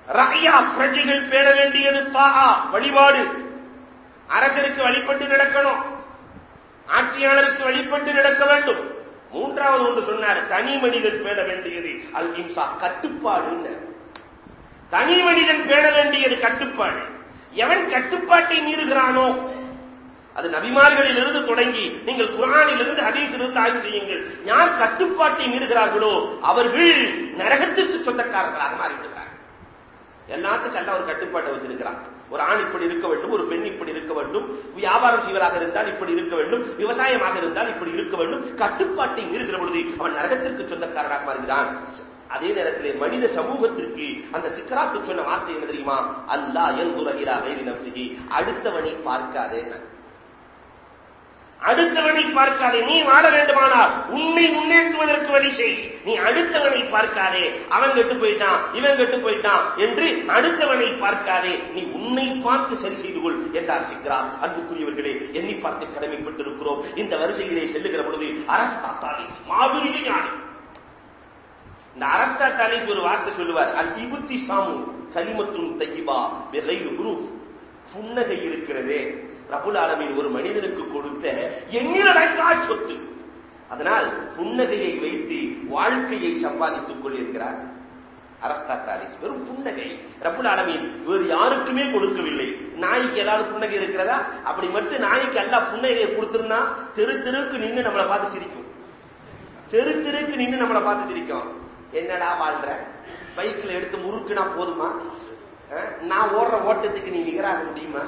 ராயா பிரஜைகள் பேண வேண்டியது தாகா வழிபாடு. அரசருக்கு வழிபட்டு நடக்கணும். ஆட்சியாளருக்கு வழிபட்டு நடக்க வேண்டும். மூன்றாவது ஒன்று சொன்னார் தனி மனிதன் பேண வேண்டியது அல் இம்சா கட்டுப்பாடு தனி மனிதன் பேண வேண்டியது கட்டுப்பாடு. எவன் கட்டுப்பாட்டை மீறுகிறானோ அது நபிமார்களில் இருந்து தொடங்கி நீங்கள் குரானில் இருந்து ஹதீஸிலிருந்து ஆய்வு செய்யுங்கள் யார் கட்டுப்பாட்டை மீறுகிறார்களோ அவர்கள் நரகத்திற்கு சொந்தக்காரர்களாக மாறிவிடுகிறார்கள். எல்லாத்துக்கும் அல்ல ஒரு கட்டுப்பாட்டை வச்சிருக்கிறான். ஒரு ஆண் இப்படி இருக்க வேண்டும் ஒரு பெண் இப்படி இருக்க வேண்டும் வியாபாரம் செய்வதாக இருந்தால் இப்படி இருக்க வேண்டும் விவசாயமாக இருந்தால் இப்படி இருக்க வேண்டும் கட்டுப்பாட்டை மீறுகிற பொழுது அவன் நரகத்திற்கு சொந்தக்காரனாக மாறுகிறான். அதே நேரத்திலே மனித சமூகத்திற்கு அந்த சிக்கராத்து சொன்ன வார்த்தை என்ன தெரியுமா? அல்லா எந்துரகிரா வேலி நப்சிகி அடுத்தவனை பார்க்காதே அடுத்தவனை பார்க்காதே நீ வாழ வேண்டுமானால் உன்னை முன்னேற்றுவதற்கு வழி செய். நீ அடுத்தவனை பார்க்காதே அவன் கெட்டு போயிட்டான் இவன் கெட்டு போயிட்டான் என்று அடுத்தவனை பார்க்காதே நீ உன்னை பார்த்து சரி செய்து கொள் என்றார் சிக்ரா அன்புக்குரியவர்களே எண்ணி பார்த்து கடமைப்பட்டிருக்கிறோம். இந்த வரிசையிலே செல்லுகிற பொழுது அரஸ்தாத்தாலி மாபெரிய ஞானி இந்த அரஸ்தாத்தாலிஸ் ஒரு வார்த்தை சொல்லுவார். அல் இபுத்தி சாமு கலிமத்தும் தையிபா வெகைரு புன்னகை இருக்கிறதே. ரபுல் ஆலமின் ஒரு மனிதனுக்கு கொடுத்த எண்ணிலடங்கா சொத்து. அதனால் புன்னகையை வைத்து வாழ்க்கையை சம்பாதித்துக் கொள் அரஸ்தாத்தாலிஸ் வெறும் புன்னகை. ரபுல் ஆலமீன் வேறு யாருக்குமே கொடுக்கவில்லை. நாய்க்கு ஏதாவது புன்னகை இருக்கிறதா? அப்படி மட்டும் நாய்க்கு எல்லா புன்னகையை கொடுத்திருந்தா தெரு தெருவுக்கு நின்று நம்மளை பார்த்து சிரிக்கும். தெரு தெருக்கு நின்று நம்மளை பார்த்து சிரிக்கும். என்னடா வாழ்ற? பைக்கில் எடுத்து முறுக்குனா போதுமா? நான் ஓடுற ஓட்டத்துக்கு நீ நிகராக முடியுமா?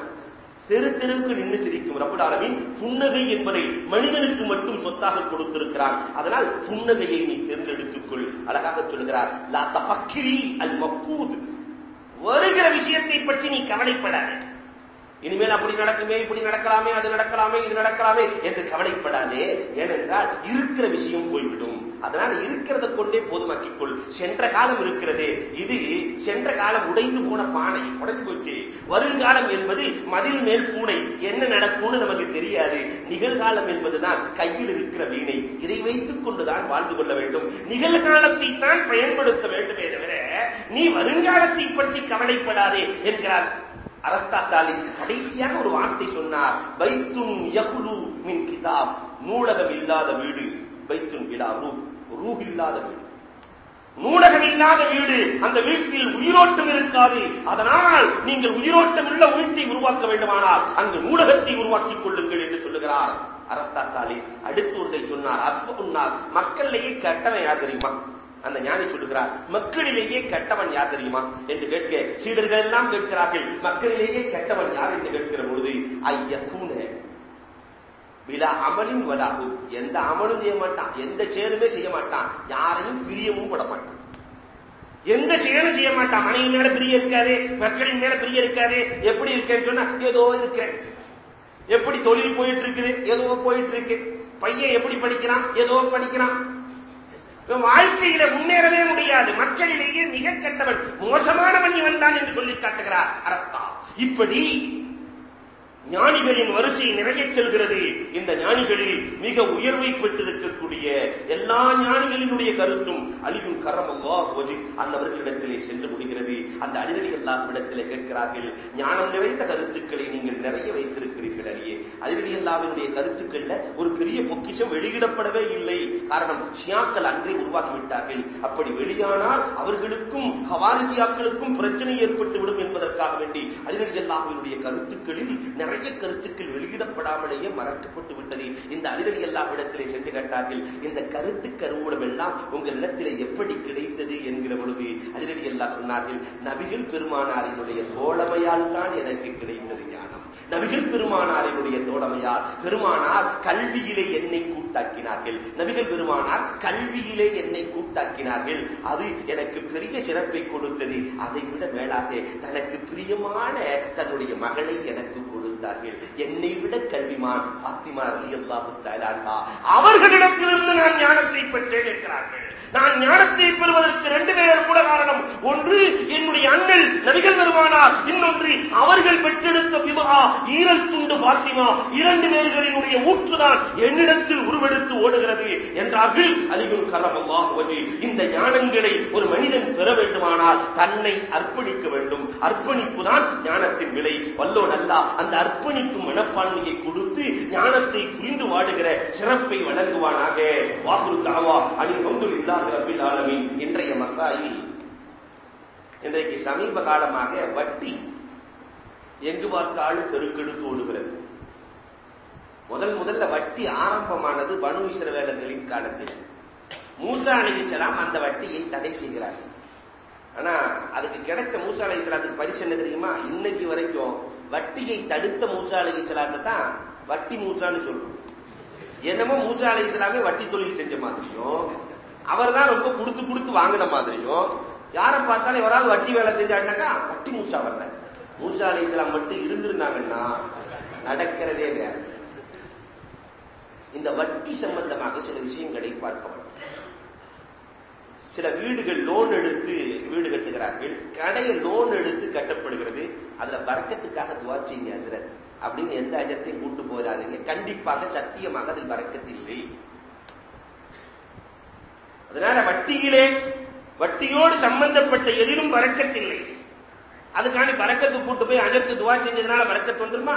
தெரு தெருவுக்கு நின்று சிரிக்கும் ரப்பல் ஆலமின். புன்னகை என்பதை மனிதனுக்கு மட்டும் சொத்தாக கொடுத்திருக்கிறான். அதனால் புன்னகையை நீ தேர்ந்தெடுத்துக்கொள். அழகாக சொல்கிறார் லா தஃபக்கிரி அல் மப்பூத் வருகிற விஷயத்தை பற்றி நீ கவலைப்படாதே இனிமேல் அப்படி நடக்குமே இப்படி நடக்கலாமே அது நடக்கலாமே இது நடக்கலாமே என்று கவலைப்படாதே. ஏனென்றால் இருக்கிற விஷயம் போய்விடும். அதனால இருக்கிறத கொண்டே போதுமாக்கிக்கொள். சென்ற காலம் இருக்கிறதே. இது சென்ற காலம் உடைந்து போன பானை. உடைந்து போச்சு. வருங்காலம் என்பது மதில் மேல் பூனை. என்ன நடக்கும்னு நமக்கு தெரியாது. நிகழ்காலம் என்பதுதான் கையில் இருக்கிற வீணை. இதை வைத்துக் கொண்டுதான் வாழ்ந்து கொள்ள வேண்டும். நிகழ்காலத்தை தான் பயன்படுத்த வேண்டுமே தவிர நீ வருங்காலத்தை பற்றி கவலைப்படாதே என்கிறார் அரஸ்தாத்தாலி. கடைசியாக ஒரு வார்த்தை சொன்னார். பைத்துன் யகுலு மின் கிதாப். நூலகம் இல்லாத வீடு. பைத்துன் விழா ரூ ரூஹ் இல்லாத வீடு. நூலகம் இல்லாத வீடு அந்த வீட்டில் உயிரோட்டம் இருக்காது. அதனால் நீங்கள் உயிரோட்டம் உள்ள வீட்டை உருவாக்க வேண்டுமானால் அங்கு நூலகத்தை உருவாக்கிக் கொள்ளுங்கள் என்று சொல்லுகிறார். அரஸ்தாத்தாலிஸ் அடுத்து ஒன்றை சொன்னார். அஸ்வகுன்னார் மக்களிலேயே கெட்டவன் யார் தெரியுமா? அந்த ஞானி சொல்லுகிறார். மக்களிலேயே கெட்டவன் யார் தெரியுமா? என்று கேட்க சீடர்கள் எல்லாம் கேட்கிறார்கள். மக்களிலேயே கெட்டவன் யார் என்று கேட்கிற பொழுது ஐயக்கூன விழா அமலின் வலாகு எந்த அமலும் செய்ய மாட்டான். எந்த செயலுமே செய்ய மாட்டான். யாரையும் பிரியமும் பட மாட்டான். எந்த செயலும் செய்ய மாட்டான். மனைவி மேல பிரிய இருக்காது மக்களின் மேல பிரிய இருக்காது எப்படி இருக்கேன்னு சொன்னா ஏதோ இருக்கேன். எப்படி தொழில் போயிட்டு இருக்குது ஏதோ போயிட்டு இருக்கு பையன் எப்படி படிக்கிறான் ஏதோ படிக்கிறான். வாழ்க்கையில முன்னேறவே முடியாது. மக்களிலேயே மிக கெட்டவன் மோசமானவன் இவன் தான் என்று சொல்லி காட்டுகிறார் அரஸ்தா. இப்படி ஞானிகளின் வரிசை நிறைய செல்கிறது. இந்த ஞானிகளில் மிக உயர்வை பெற்றிருக்கக்கூடிய எல்லா ஞானிகளினுடைய கருத்தும் அழிவும் கரம் ஓஜி அந்தவர்களிடத்திலே சென்று முடிகிறது. அந்த அழிவழி எல்லா இடத்திலே கேட்கிறார்கள் ஞானம் நிறைந்த கருத்துக்களை நீங்கள் நிறைய வைத்திருக்கிறீர்கள் அழியே அதிரடி அல்லாவினுடைய கருத்துக்கள்ல ஒரு பெரிய பொக்கிஷம் வெளியிடப்படவே இல்லை. காரணம் ஷியாக்கள் அன்றே உருவாகிவிட்டார்கள். அப்படி வெளியானால் அவர்களுக்கும் ஹவாரிஜியாக்களுக்கும் பிரச்சனை ஏற்பட்டுவிடும் என்பதற்காக வேண்டி அதிரடி அல்லாவினுடைய கருத்துக்களில் நிறைய கருத்துக்கள் வெளியிடப்படாமலேயே மறக்கப்பட்டு விட்டது இந்த அதிரடி எல்லா இடத்திலே சென்று கேட்டார்கள். இந்த கருத்து கருவூலம் எல்லாம் உங்கள் இடத்திலே எப்படி கிடைத்தது என்கிற பொழுது அதிரடி எல்லாம் சொன்னார்கள். நபிகள் பெருமானாரினுடைய தோழமையால் தான் எனக்கு கிடைத்தது. நபிகள் பெருமானாரினுடைய தோழமையால் பெருமானார் கல்வியிலே என்னை கூட்டாக்கினார்கள். நபிகள் பெருமானார் கல்வியிலே என்னை கூட்டாக்கினார்கள். அது எனக்கு பெரிய சிறப்பை கொடுத்தது. அதை விட மேலாக தனக்கு பிரியமான தன்னுடைய மகளை எனக்கு கொடுத்தார்கள். என்னை விட கல்விமான் பாத்திமா அலி அல்லாஹு அவர்களிடத்திலிருந்து நான் ஞானத்தை பெற்றேன் இருக்கிறார்கள் நான் ஞானத்தை பெறுவதற்கு ரெண்டு பேர் கூட காரணம் ஒன்று என்னுடைய அண்ணல் நபிகள் பெருமானார் இன்னொன்று அவர்கள் பெற்றெடுத்த விவகா ஈரல் துண்டு பாத்திமா இரண்டு பேர்களினுடைய ஊற்றுதான் என்னிடத்தில் உருவெடுத்து ஓடுகிறது என்றார்கள். அதிகம் கரமல்லாகுவது இந்த ஞானங்களை ஒரு மனிதன் பெற வேண்டுமானால் தன்னை அர்ப்பணிக்க வேண்டும். அர்ப்பணிப்பு தான் ஞானத்தின் விலை. வல்லோ நல்லா அந்த அர்ப்பணிக்கும் மனப்பான்மையை கொடுத்து ஞானத்தை புரிந்து வாடுகிற சிறப்பை வழங்குவானாக. வாகுரு தாவா அணி கொண்டு இல்லாத ரபில் இன்றைய மசாயில் இன்றைக்கு சமீப காலமாக வட்டி எங்கு பார்த்தாலும் பெருக்கெடுத்து ஓடுகிறது. முதல் முதல்ல வட்டி ஆரம்பமானது பனு இசரவேலர்களின் காலத்தில். மூசா அலிசலாம் அந்த வட்டியை தடை செய்கிறார்கள். ஆனா அதுக்கு கிடைச்ச மூசா அலிசலாத்துக்கு பரிசு என்ன தெரியுமா? இன்னைக்கு வரைக்கும் வட்டியை தடுத்த மூசா அலிசலாத்தை தான் வட்டி மூசான்னு சொல்றோம். என்னமோ மூசா அலிசலாமே வட்டி தொழில் செஞ்ச மாதிரியும் அவர் தான் ரொம்ப கொடுத்து கொடுத்து வாங்கின மாதிரியும் யாரை பார்த்தாலும் எவராவது வட்டி வேலை செஞ்சாடினாக்கா வட்டி மூசா வர்ற மூசா அலிஸ்லாம் மட்டும் இருந்திருந்தாங்கன்னா நடக்கிறதே வேற. இந்த வட்டி சம்பந்தமாக சில விஷயங்களை பார்க்க வேண்டும் சில வீடுகள் லோன் எடுத்து வீடு கட்டுகிறார்கள். கடையை லோன் எடுத்து கட்டப்படுகிறது. அதுல பறக்கத்துக்காக துவா செய்யுங்க ஹசரத். அப்படின்னு எந்த அஜத்தையும் கூட்டு போதாதீங்க கண்டிப்பாக சத்தியமாக அதில் பறக்கத்தில்லை. அதனால வட்டியிலே வட்டியோடு சம்பந்தப்பட்ட எதிலும் பறக்கத்தில்லை அதுக்காண்டி பறக்கத்து கூட்டு போய் அஜர்க்கு துவா செஞ்சதுனால பறக்கத்து வந்துருமா?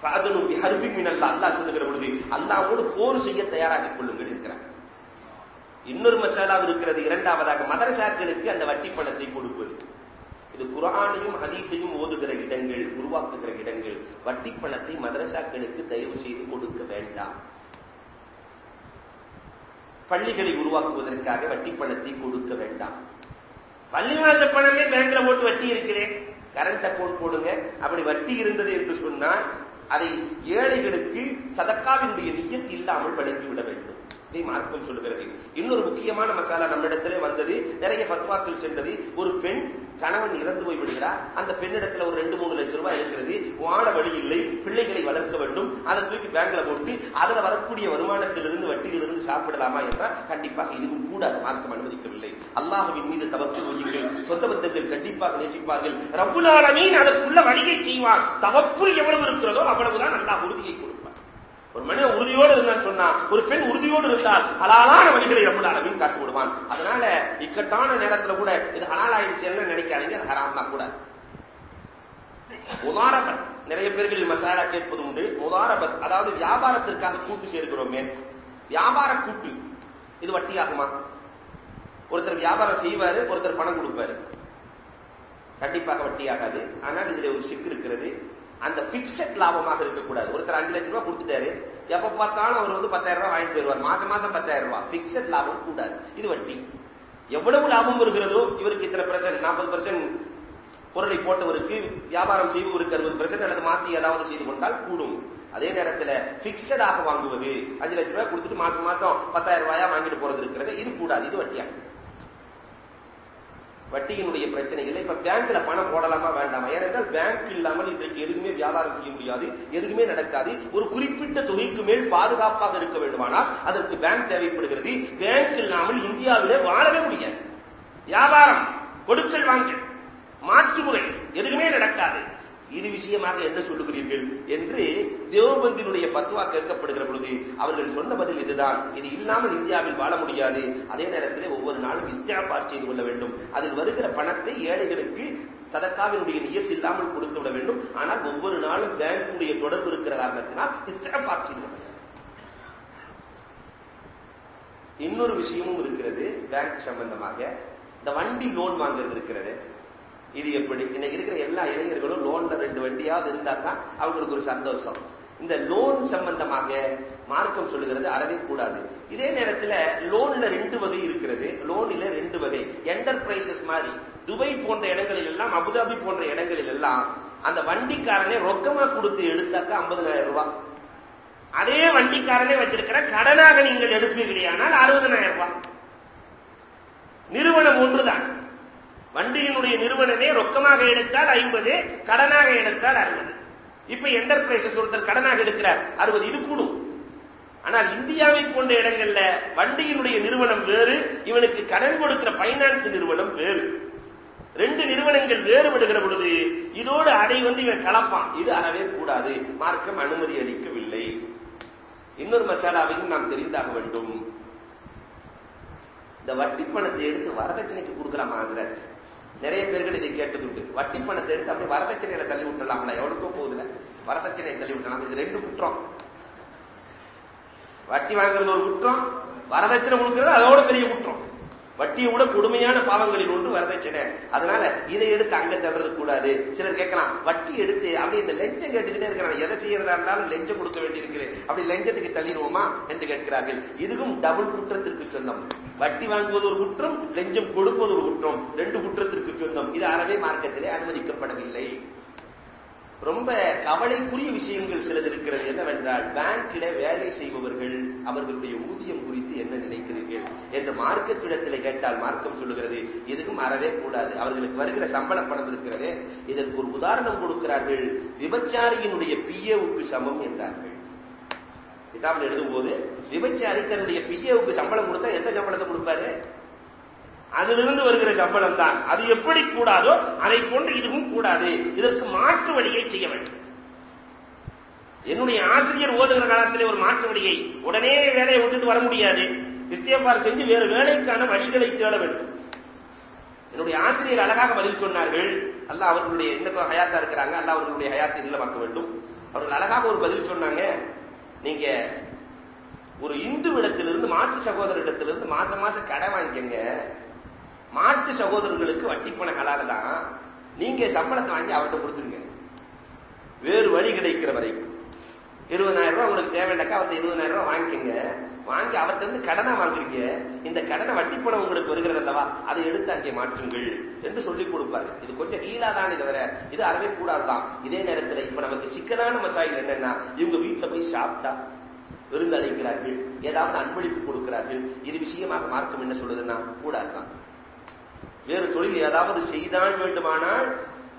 ஃபாதனு ஹர்பி மின் அல்லா அல்லாஹ் சொல்லுகிற பொழுது அல்லாவோடு போர் செய்ய தயாராகிக் கொள்ளுங்கள் இருக்கிறார் இன்னொரு மசாலா இருக்கிறது. இரண்டாவதாக மதரசாக்களுக்கு அந்த வட்டி பணத்தை கொடுப்பது. இது குரானையும் ஹதீஸையும் ஓதுகிற இடங்கள் உருவாக்குகிற இடங்கள். வட்டி பணத்தை மதரசாக்களுக்கு தயவு செய்து கொடுக்க வேண்டாம். பள்ளிகளை உருவாக்குவதற்காக வட்டி பணத்தை கொடுக்க வேண்டாம். பள்ளி மாச பணமே பேங்க்ல போட்டு வட்டி இருக்கிறேன். கரண்ட் அக்கௌண்ட் போடுங்க. அப்படி வட்டி இருந்தது என்று சொன்னால் அதை ஏழைகளுக்கு சதக்காவினுடைய நியத்து இல்லாமல் வழங்கிவிட வேண்டும். இதை மார்க்கம் சொல்லுகிறது. இன்னொரு முக்கியமான மசாலா நம்மிடத்திலே வந்தது நிறைய பத்வாக்கள் சென்றது. ஒரு பெண் கணவன் இறந்து போய் விடுகிறார். அந்த பெண்ணிடத்துல ஒரு ரெண்டு மூணு லட்சம் ரூபாய் இருக்கிறது. வாழ வழி இல்லை. பிள்ளைகளை வளர்க்க வேண்டும். அதை தூக்கி பேங்க்ல போட்டு அதுல வரக்கூடிய வருமானத்திலிருந்து வட்டியிலிருந்து சாப்பிடலாமா என்றால் கண்டிப்பாக இதுவும் கூட மார்க்கம் அனுமதிக்கவில்லை. அல்லாஹுவின் மீது தவக்கு வையுங்கள் சொந்த பந்தங்கள் கண்டிப்பாக நேசிப்பார்கள். ரப்புலாலமீன் அதற்குள்ள வழியை செய்வான் தவக்குள் எவ்வளவு இருக்கிறதோ அவ்வளவுதான் அல்லாஹ் உறுதியை ஒரு மனிதன் உறுதியோடு இருந்தான்னு சொன்னா ஒரு பெண் உறுதியோடு இருந்தால் ஹலாலான வழிகளை ரப்புல் அளவில் காட்டு விடுவான். அதனால இக்கட்டான நேரத்துல கூட இது ஹலால் ஆயிடுச்சுன்னு நினைக்காதீங்க அது ஹராம் தான் கூட. முதாரபத். நிறைய பேர்கள் மசாலா கேட்பது உண்டு. முதாரபத் அதாவது வியாபாரத்திற்காக கூட்டு சேர்க்கிறோமே. வியாபார கூட்டு இது வட்டி ஆகுமா ஒருத்தர் வியாபாரம் செய்வாரு ஒருத்தர் பணம் கொடுப்பாரு. கண்டிப்பாக வட்டி ஆகாது ஆனால் இதுல ஒரு சிக்கு இருக்கிறது. அந்த பிக்சட் லாபமாக இருக்கக்கூடாது. ஒருத்தர் அஞ்சு லட்சம் ரூபாய் கொடுத்துட்டாரு. எப்ப பார்த்தாலும் அவர் வந்து பத்தாயிரம் ரூபாய் வாங்கிட்டு போயிருவார் மாசம் மாசம் பத்தாயிரம் ரூபாய் பிக்சட் லாபம் கூடாது. இது வட்டி. எவ்வளவு லாபம் வருகிறதோ இவருக்கு இத்தனை பெர்சன்ட் நாற்பது பெர்சன்ட் பொருளை போட்டவருக்கு வியாபாரம் செய்வதற்கு அறுபது பெர்சன்ட் அல்லது மாத்தி ஏதாவது செய்து கொண்டால் கூடும். அதே நேரத்தில் பிக்சடாக வாங்குவது அஞ்சு லட்சம் ரூபாய் கொடுத்துட்டு மாசம் மாசம் பத்தாயிரம் ரூபாயா வாங்கிட்டு போறது இருக்கிறது. இது கூடாது. இது வட்டியா? வட்டியினுடைய பிரச்சனை இல்லை இப்ப பேங்க்ல பணம் போடலாமா வேண்டாமா? ஏனென்றால் பேங்க் இல்லாமல் இன்றைக்கு எதுவுமே வியாபாரம் செய்ய முடியாது எதுவுமே நடக்காது. ஒரு குறிப்பிட்ட தொகைக்கு மேல் பாதுகாப்பாக இருக்க வேண்டுமானால் அதற்கு பேங்க் தேவைப்படுகிறது. பேங்க் இல்லாமல் இந்தியாவிலே வாழவே முடியாது. வியாபாரம் கொடுக்கல் வாங்க மாற்றுமுறை எதுவுமே நடக்காது. இது விஷயமாக என்ன சொல்லுகிறீர்கள் என்று தேவபந்தினுடைய பத்துவா கேட்கப்படுகிற பொழுது அவர்கள் சொன்ன பதில் இதுதான். இது இல்லாமல் இந்தியாவில் வாழ முடியாது. அதே நேரத்தில் ஒவ்வொரு நாளும் இஸ்தியாபார் செய்து கொள்ள வேண்டும். அதில் வருகிற பணத்தை ஏழைகளுக்கு சதக்காவினுடைய நியத்து இல்லாமல் கொடுத்து விட வேண்டும். ஆனால் ஒவ்வொரு நாளும் பேங்குடைய தொடர்பு இருக்கிற காரணத்தினால் இஸ்தியாபார் செய்து கொள்ள இன்னொரு விஷயமும் இருக்கிறது. பேங்க் சம்பந்தமாக. இந்த வண்டி லோன் வாங்குறது இருக்கிறது. இது எப்படி? இன்னைக்கு இருக்கிற எல்லா இளைஞர்களும் லோன்ல ரெண்டு வண்டியாவது இருந்தா தான் அவங்களுக்கு ஒரு சந்தோஷம். இந்த லோன் சம்பந்தமாக மார்க்கம் சொல்லுகிறது அறவே கூடாது. இதே நேரத்துல லோன்ல ரெண்டு வகை இருக்கிறது. லோன்ல ரெண்டு வகை. என்டர்பிரைசஸ் மாதிரி. துபை போன்ற இடங்களில் எல்லாம் அபுதாபி போன்ற இடங்களில் எல்லாம் அந்த வண்டிக்காரனே ரொக்கமா கொடுத்து எடுத்தாக்கா ஐம்பதனாயிரம் ரூபாய். அதே வண்டிக்காரனே வச்சிருக்கிற கடனாக நீங்கள் எடுப்பீர்களே ஆனால் அறுபதனாயிரம் ரூபாய். நிறுவனம் ஒன்றுதான். வண்டியினுடைய நிறுவனமே ரொக்கமாக எடுத்தால் ஐம்பது கடனாக எடுத்தால் அறுபது. இப்ப என்டர்பிரைஸ் ஒருத்தர் கடனாக எடுக்கிறார் அறுபது இது கூடும். ஆனால் இந்தியாவை போன்ற இடங்கள்ல வண்டியினுடைய நிறுவனம் வேறு இவனுக்கு கடன் கொடுக்கிற பைனான்ஸ் நிறுவனம் வேறு. ரெண்டு நிறுவனங்கள் வேறுபடுகிற பொழுது இதோடு அதை வந்து இவன் கலப்பான். இது அறவே கூடாது. மார்க்கம் அனுமதி அளிக்கவில்லை. இன்னொரு மசாலாவையும் நாம் தெரிந்தாக வேண்டும். இந்த வட்டி பணத்தை எடுத்து வரதட்சணைக்கு கொடுக்கலாமா ஹசரத்? நிறைய பேர்கள் இதை கேட்டதுண்டு. வட்டி பணத்தை எடுத்து அப்படியே வரதட்சணையில தள்ளி விட்டலாம்ல எவனுக்கோ போகுதுல. வரதட்சணையை தள்ளி விட்டலாம் இது ரெண்டு குற்றம். வட்டி வாங்குறது ஒரு குற்றம். வரதட்சணை கொடுக்கிறது அதோட பெரிய குற்றம். வட்டியை விட கொடுமையான பாவங்களில் ஒன்று வரதட்சணை. அதனால இதை எடுத்து அங்க தள்ளுறது கூடாது. சிலர் கேட்கலாம் வட்டி எடுத்து அப்படி இந்த லெஞ்சம் கேட்டுக்கிட்டே இருக்கிறாங்க. எதை செய்யறதா இருந்தாலும் லெஞ்சம் கொடுக்க வேண்டியிருக்கு அப்படி லெஞ்சத்துக்கு தள்ளிடுவோமா? என்று கேட்கிறார்கள். இதுவும் டபுள் குற்றத்திற்கு சொந்தம். வட்டி வாங்குவது ஒரு குற்றம் லெஞ்சம் கொடுப்பது ஒரு குற்றம். ரெண்டு குற்றத்திற்கு சொந்தம். இது அறவே மார்க்கத்திலே அனுமதிக்கப்படவில்லை. ரொம்ப கவலைக்குரிய விஷயங்கள் சிலது இருக்கிறது. என்னவென்றால் பேங்கில வேலை செய்பவர்கள் அவர்களுடைய ஊதியம் குறித்து என்ன நினைக்கிறீர்கள் என்று மார்க்கத்திடத்தில் கேட்டால் மார்க்கம் சொல்லுகிறது எதுக்கும் அறவே கூடாது. அவர்களுக்கு வருகிற சம்பள பணம் இருக்கிறது. இதற்கு ஒரு உதாரணம் கொடுக்கிறார்கள். விபச்சாரியினுடைய பிஏவுக்கு சமம் என்றார்கள். கிதாபில் எழுதும் போது விபச்சாரி தன்னுடைய பிஏவுக்கு சம்பளம் கொடுத்தா எந்த சம்பளத்தை கொடுப்பாரு? அதிலிருந்து வருகிற சம்பளம் தான் அது எப்படி கூடாதோ அதை போன்று இதுவும் கூடாது. இதற்கு மாற்று வழியை செய்ய வேண்டும். என்னுடைய ஆசிரியர் ஓதுகிற காலத்திலே ஒரு மாற்று வழியை உடனே வேலையை விட்டுட்டு வர முடியாது. இஸ்தியபார் செஞ்சு வேறு வேலைக்கான வழிகளை தேட வேண்டும். என்னுடைய ஆசிரியர் அழகாக பதில் சொன்னார்கள். அல்ல அவர்களுடைய இன்னும் ஹயாத்தா இருக்கிறாங்க. அல்ல அவர்களுடைய ஹயாத்தை இல்லமாக்க வேண்டும். அவர்கள் அழகாக ஒரு பதில் சொன்னாங்க. நீங்க ஒரு இந்து இடத்திலிருந்து மாற்று சகோதரிடத்திலிருந்து மாசம் மாசம் கடை வாங்கிக்கங்க. மாற்று சகோதரர்களுக்கு வட்டி பண ஹலால தான் நீங்க சம்பளத்தை வாங்கி அவர்கிட்ட கொடுத்துருங்க. வேறு வழி கிடைக்கிற வரைக்கும். இருபதாயிரம் ரூபாய் உங்களுக்கு தேவையில்லக்கா அவர்கிட்ட இருபதாயிரம் ரூபாய் வாங்கிக்கங்க. வாங்கி அவர்கிட்ட இருந்து கடனை வாங்குறீங்க. இந்த கடனை வட்டி பணம் உங்களுக்கு வருகிறது அல்லவா? அதை எடுத்து அங்கே மாற்றுங்கள் என்று சொல்லிக் கொடுப்பாரு. இது கொஞ்சம் ஹீலாதான் தவிர இது அறவே கூடாதுதான் இதே நேரத்தில் இப்ப நமக்கு சிக்கலான மசாயில் என்னன்னா இவங்க வீட்டுல போய் சாப்பிட்டா விருந்தளிக்கிறார்கள் ஏதாவது அன்பளிப்பு கொடுக்கிறார்கள் இது விஷயமாக மார்க்கம் என்ன சொல்லுதுன்னா கூடாதுதான். வேறு தொழில் ஏதாவது செய்தான் வேண்டுமானால்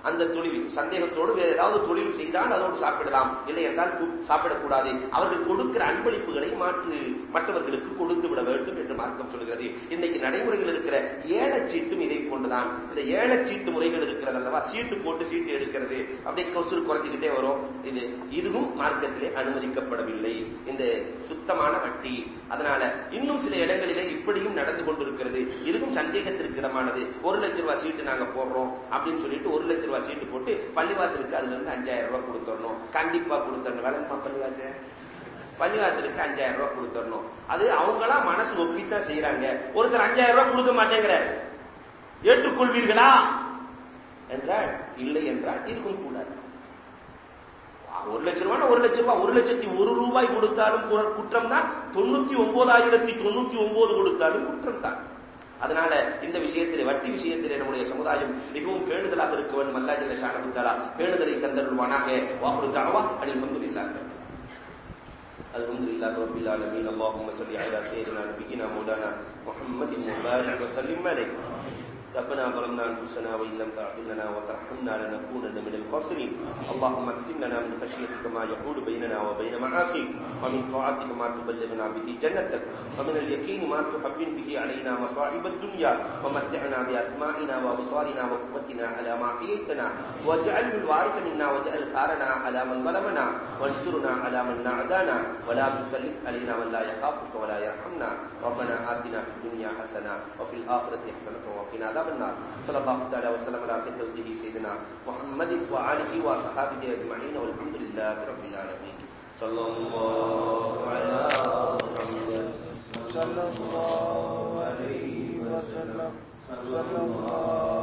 அந்த தொழில் சந்தேகத்தோடு வேறு ஏதாவது தொழில் செய்தால் அதோடு சாப்பிடலாம். இல்லை என்றால் சாப்பிடக்கூடாது. அவர்கள் கொடுக்கிற அன்பளிப்புகளை மாற்று மற்றவர்களுக்கு கொடுத்து விட வேண்டும் என்று மார்க்கம் சொல்கிறது. இன்னைக்கு நடைமுறையில் இருக்கிற ஏலச்சீட்டும் இதை போன்றுதான். இந்த ஏலச்சீட்டு முறைகள் இருக்கிறது அல்லவா? சீட்டு போட்டு சீட்டு எடுக்கிறது. அப்படியே கொசுறு குறைஞ்சுக்கிட்டே வரும். இது இதுவும் மார்க்கத்திலே அனுமதிக்கப்படவில்லை. இந்த சுத்தமான வட்டி அதனால இன்னும் சில இடங்களிலே இப்படியும் நடந்து கொண்டிருக்கிறது. இதுவும் சந்தேகத்திற்கு இடமானது. ஒரு லட்சம் ரூபாய் சீட்டு நாங்க போடுறோம் அப்படின்னு சொல்லிட்டு ஒரு லட்சம் ரூபாய் சீட்டு போட்டு பள்ளிவாசலுக்கு அதுல இருந்து அஞ்சாயிரம் ரூபாய் கொடுத்துடணும். கண்டிப்பா கொடுத்துடணும். விளங்குமா பள்ளிவாசல்? பள்ளிவாசலுக்கு அஞ்சாயிரம் ரூபாய் கொடுத்துடணும். அது அவங்களா மனசு ஒப்பித்தான் செய்யறாங்க ஒருத்தர் அஞ்சாயிரம் ரூபாய் கொடுக்க மாட்டேங்கிறார். ஏற்றுக்கொள்வீர்களா? என்றால் இல்லை என்றால் இதுக்கும் கூடாது. ஒரு லட்சம் ரூபாய் ஒரு லட்சம் ரூபாய். ஒரு லட்சத்தி ஒரு ரூபாய் கொடுத்தாலும் குற்றம் தான் தொண்ணூத்தி ஒன்பதாயிரத்தி தொண்ணூத்தி ஒன்பது கொடுத்தாலும் குற்றம் தான் அதனால இந்த விஷயத்திலே வட்டி விஷயத்திலே நம்முடைய சமுதாயம் மிகவும் பேணுதலாக இருக்க வேண்டும் அல்லா ஜல்ல ஷானபுத்தாலா பேணுதலை தந்தருள்வானாக வாகுரு தாவா அனில் மந்து இல்லாங்க الحمد لله رب العالمين اللهم صل على سيدنا نبينا مولانا محمد وبارك وسلم عليه ربنا ظلمنا أنفسنا وإن لم تغفر لنا وترحمنا لنكونن من الخاسرين. اللهم اقسم لنا من خشيتك ما يحول بيننا وبين معاصيك ومن طاعتك ما تبلغنا به جنتك ومن اليقين ما تحبن به علينا مصاعب الدنيا. ومتعنا بأسمائنا وأبصارنا وقوتنا على ما احييتنا واجعله الوارث منا واجعل ثارنا على من ظلمنا. وانصرنا على من نعدانا ولا تسلط علينا من لا يخافك ولا يرحمنا. ربنا آتنا في الدنيا حسنة وفي الآخرة حسنة وقنا عذاب منا صلی اللہ تعالی وسلم علی فردوسه سیدنا محمد و آلہ و والحمد لله رب العالمین. صلی اللہ علی محمد. صلی اللہ علیہ وسلم. صلی اللہ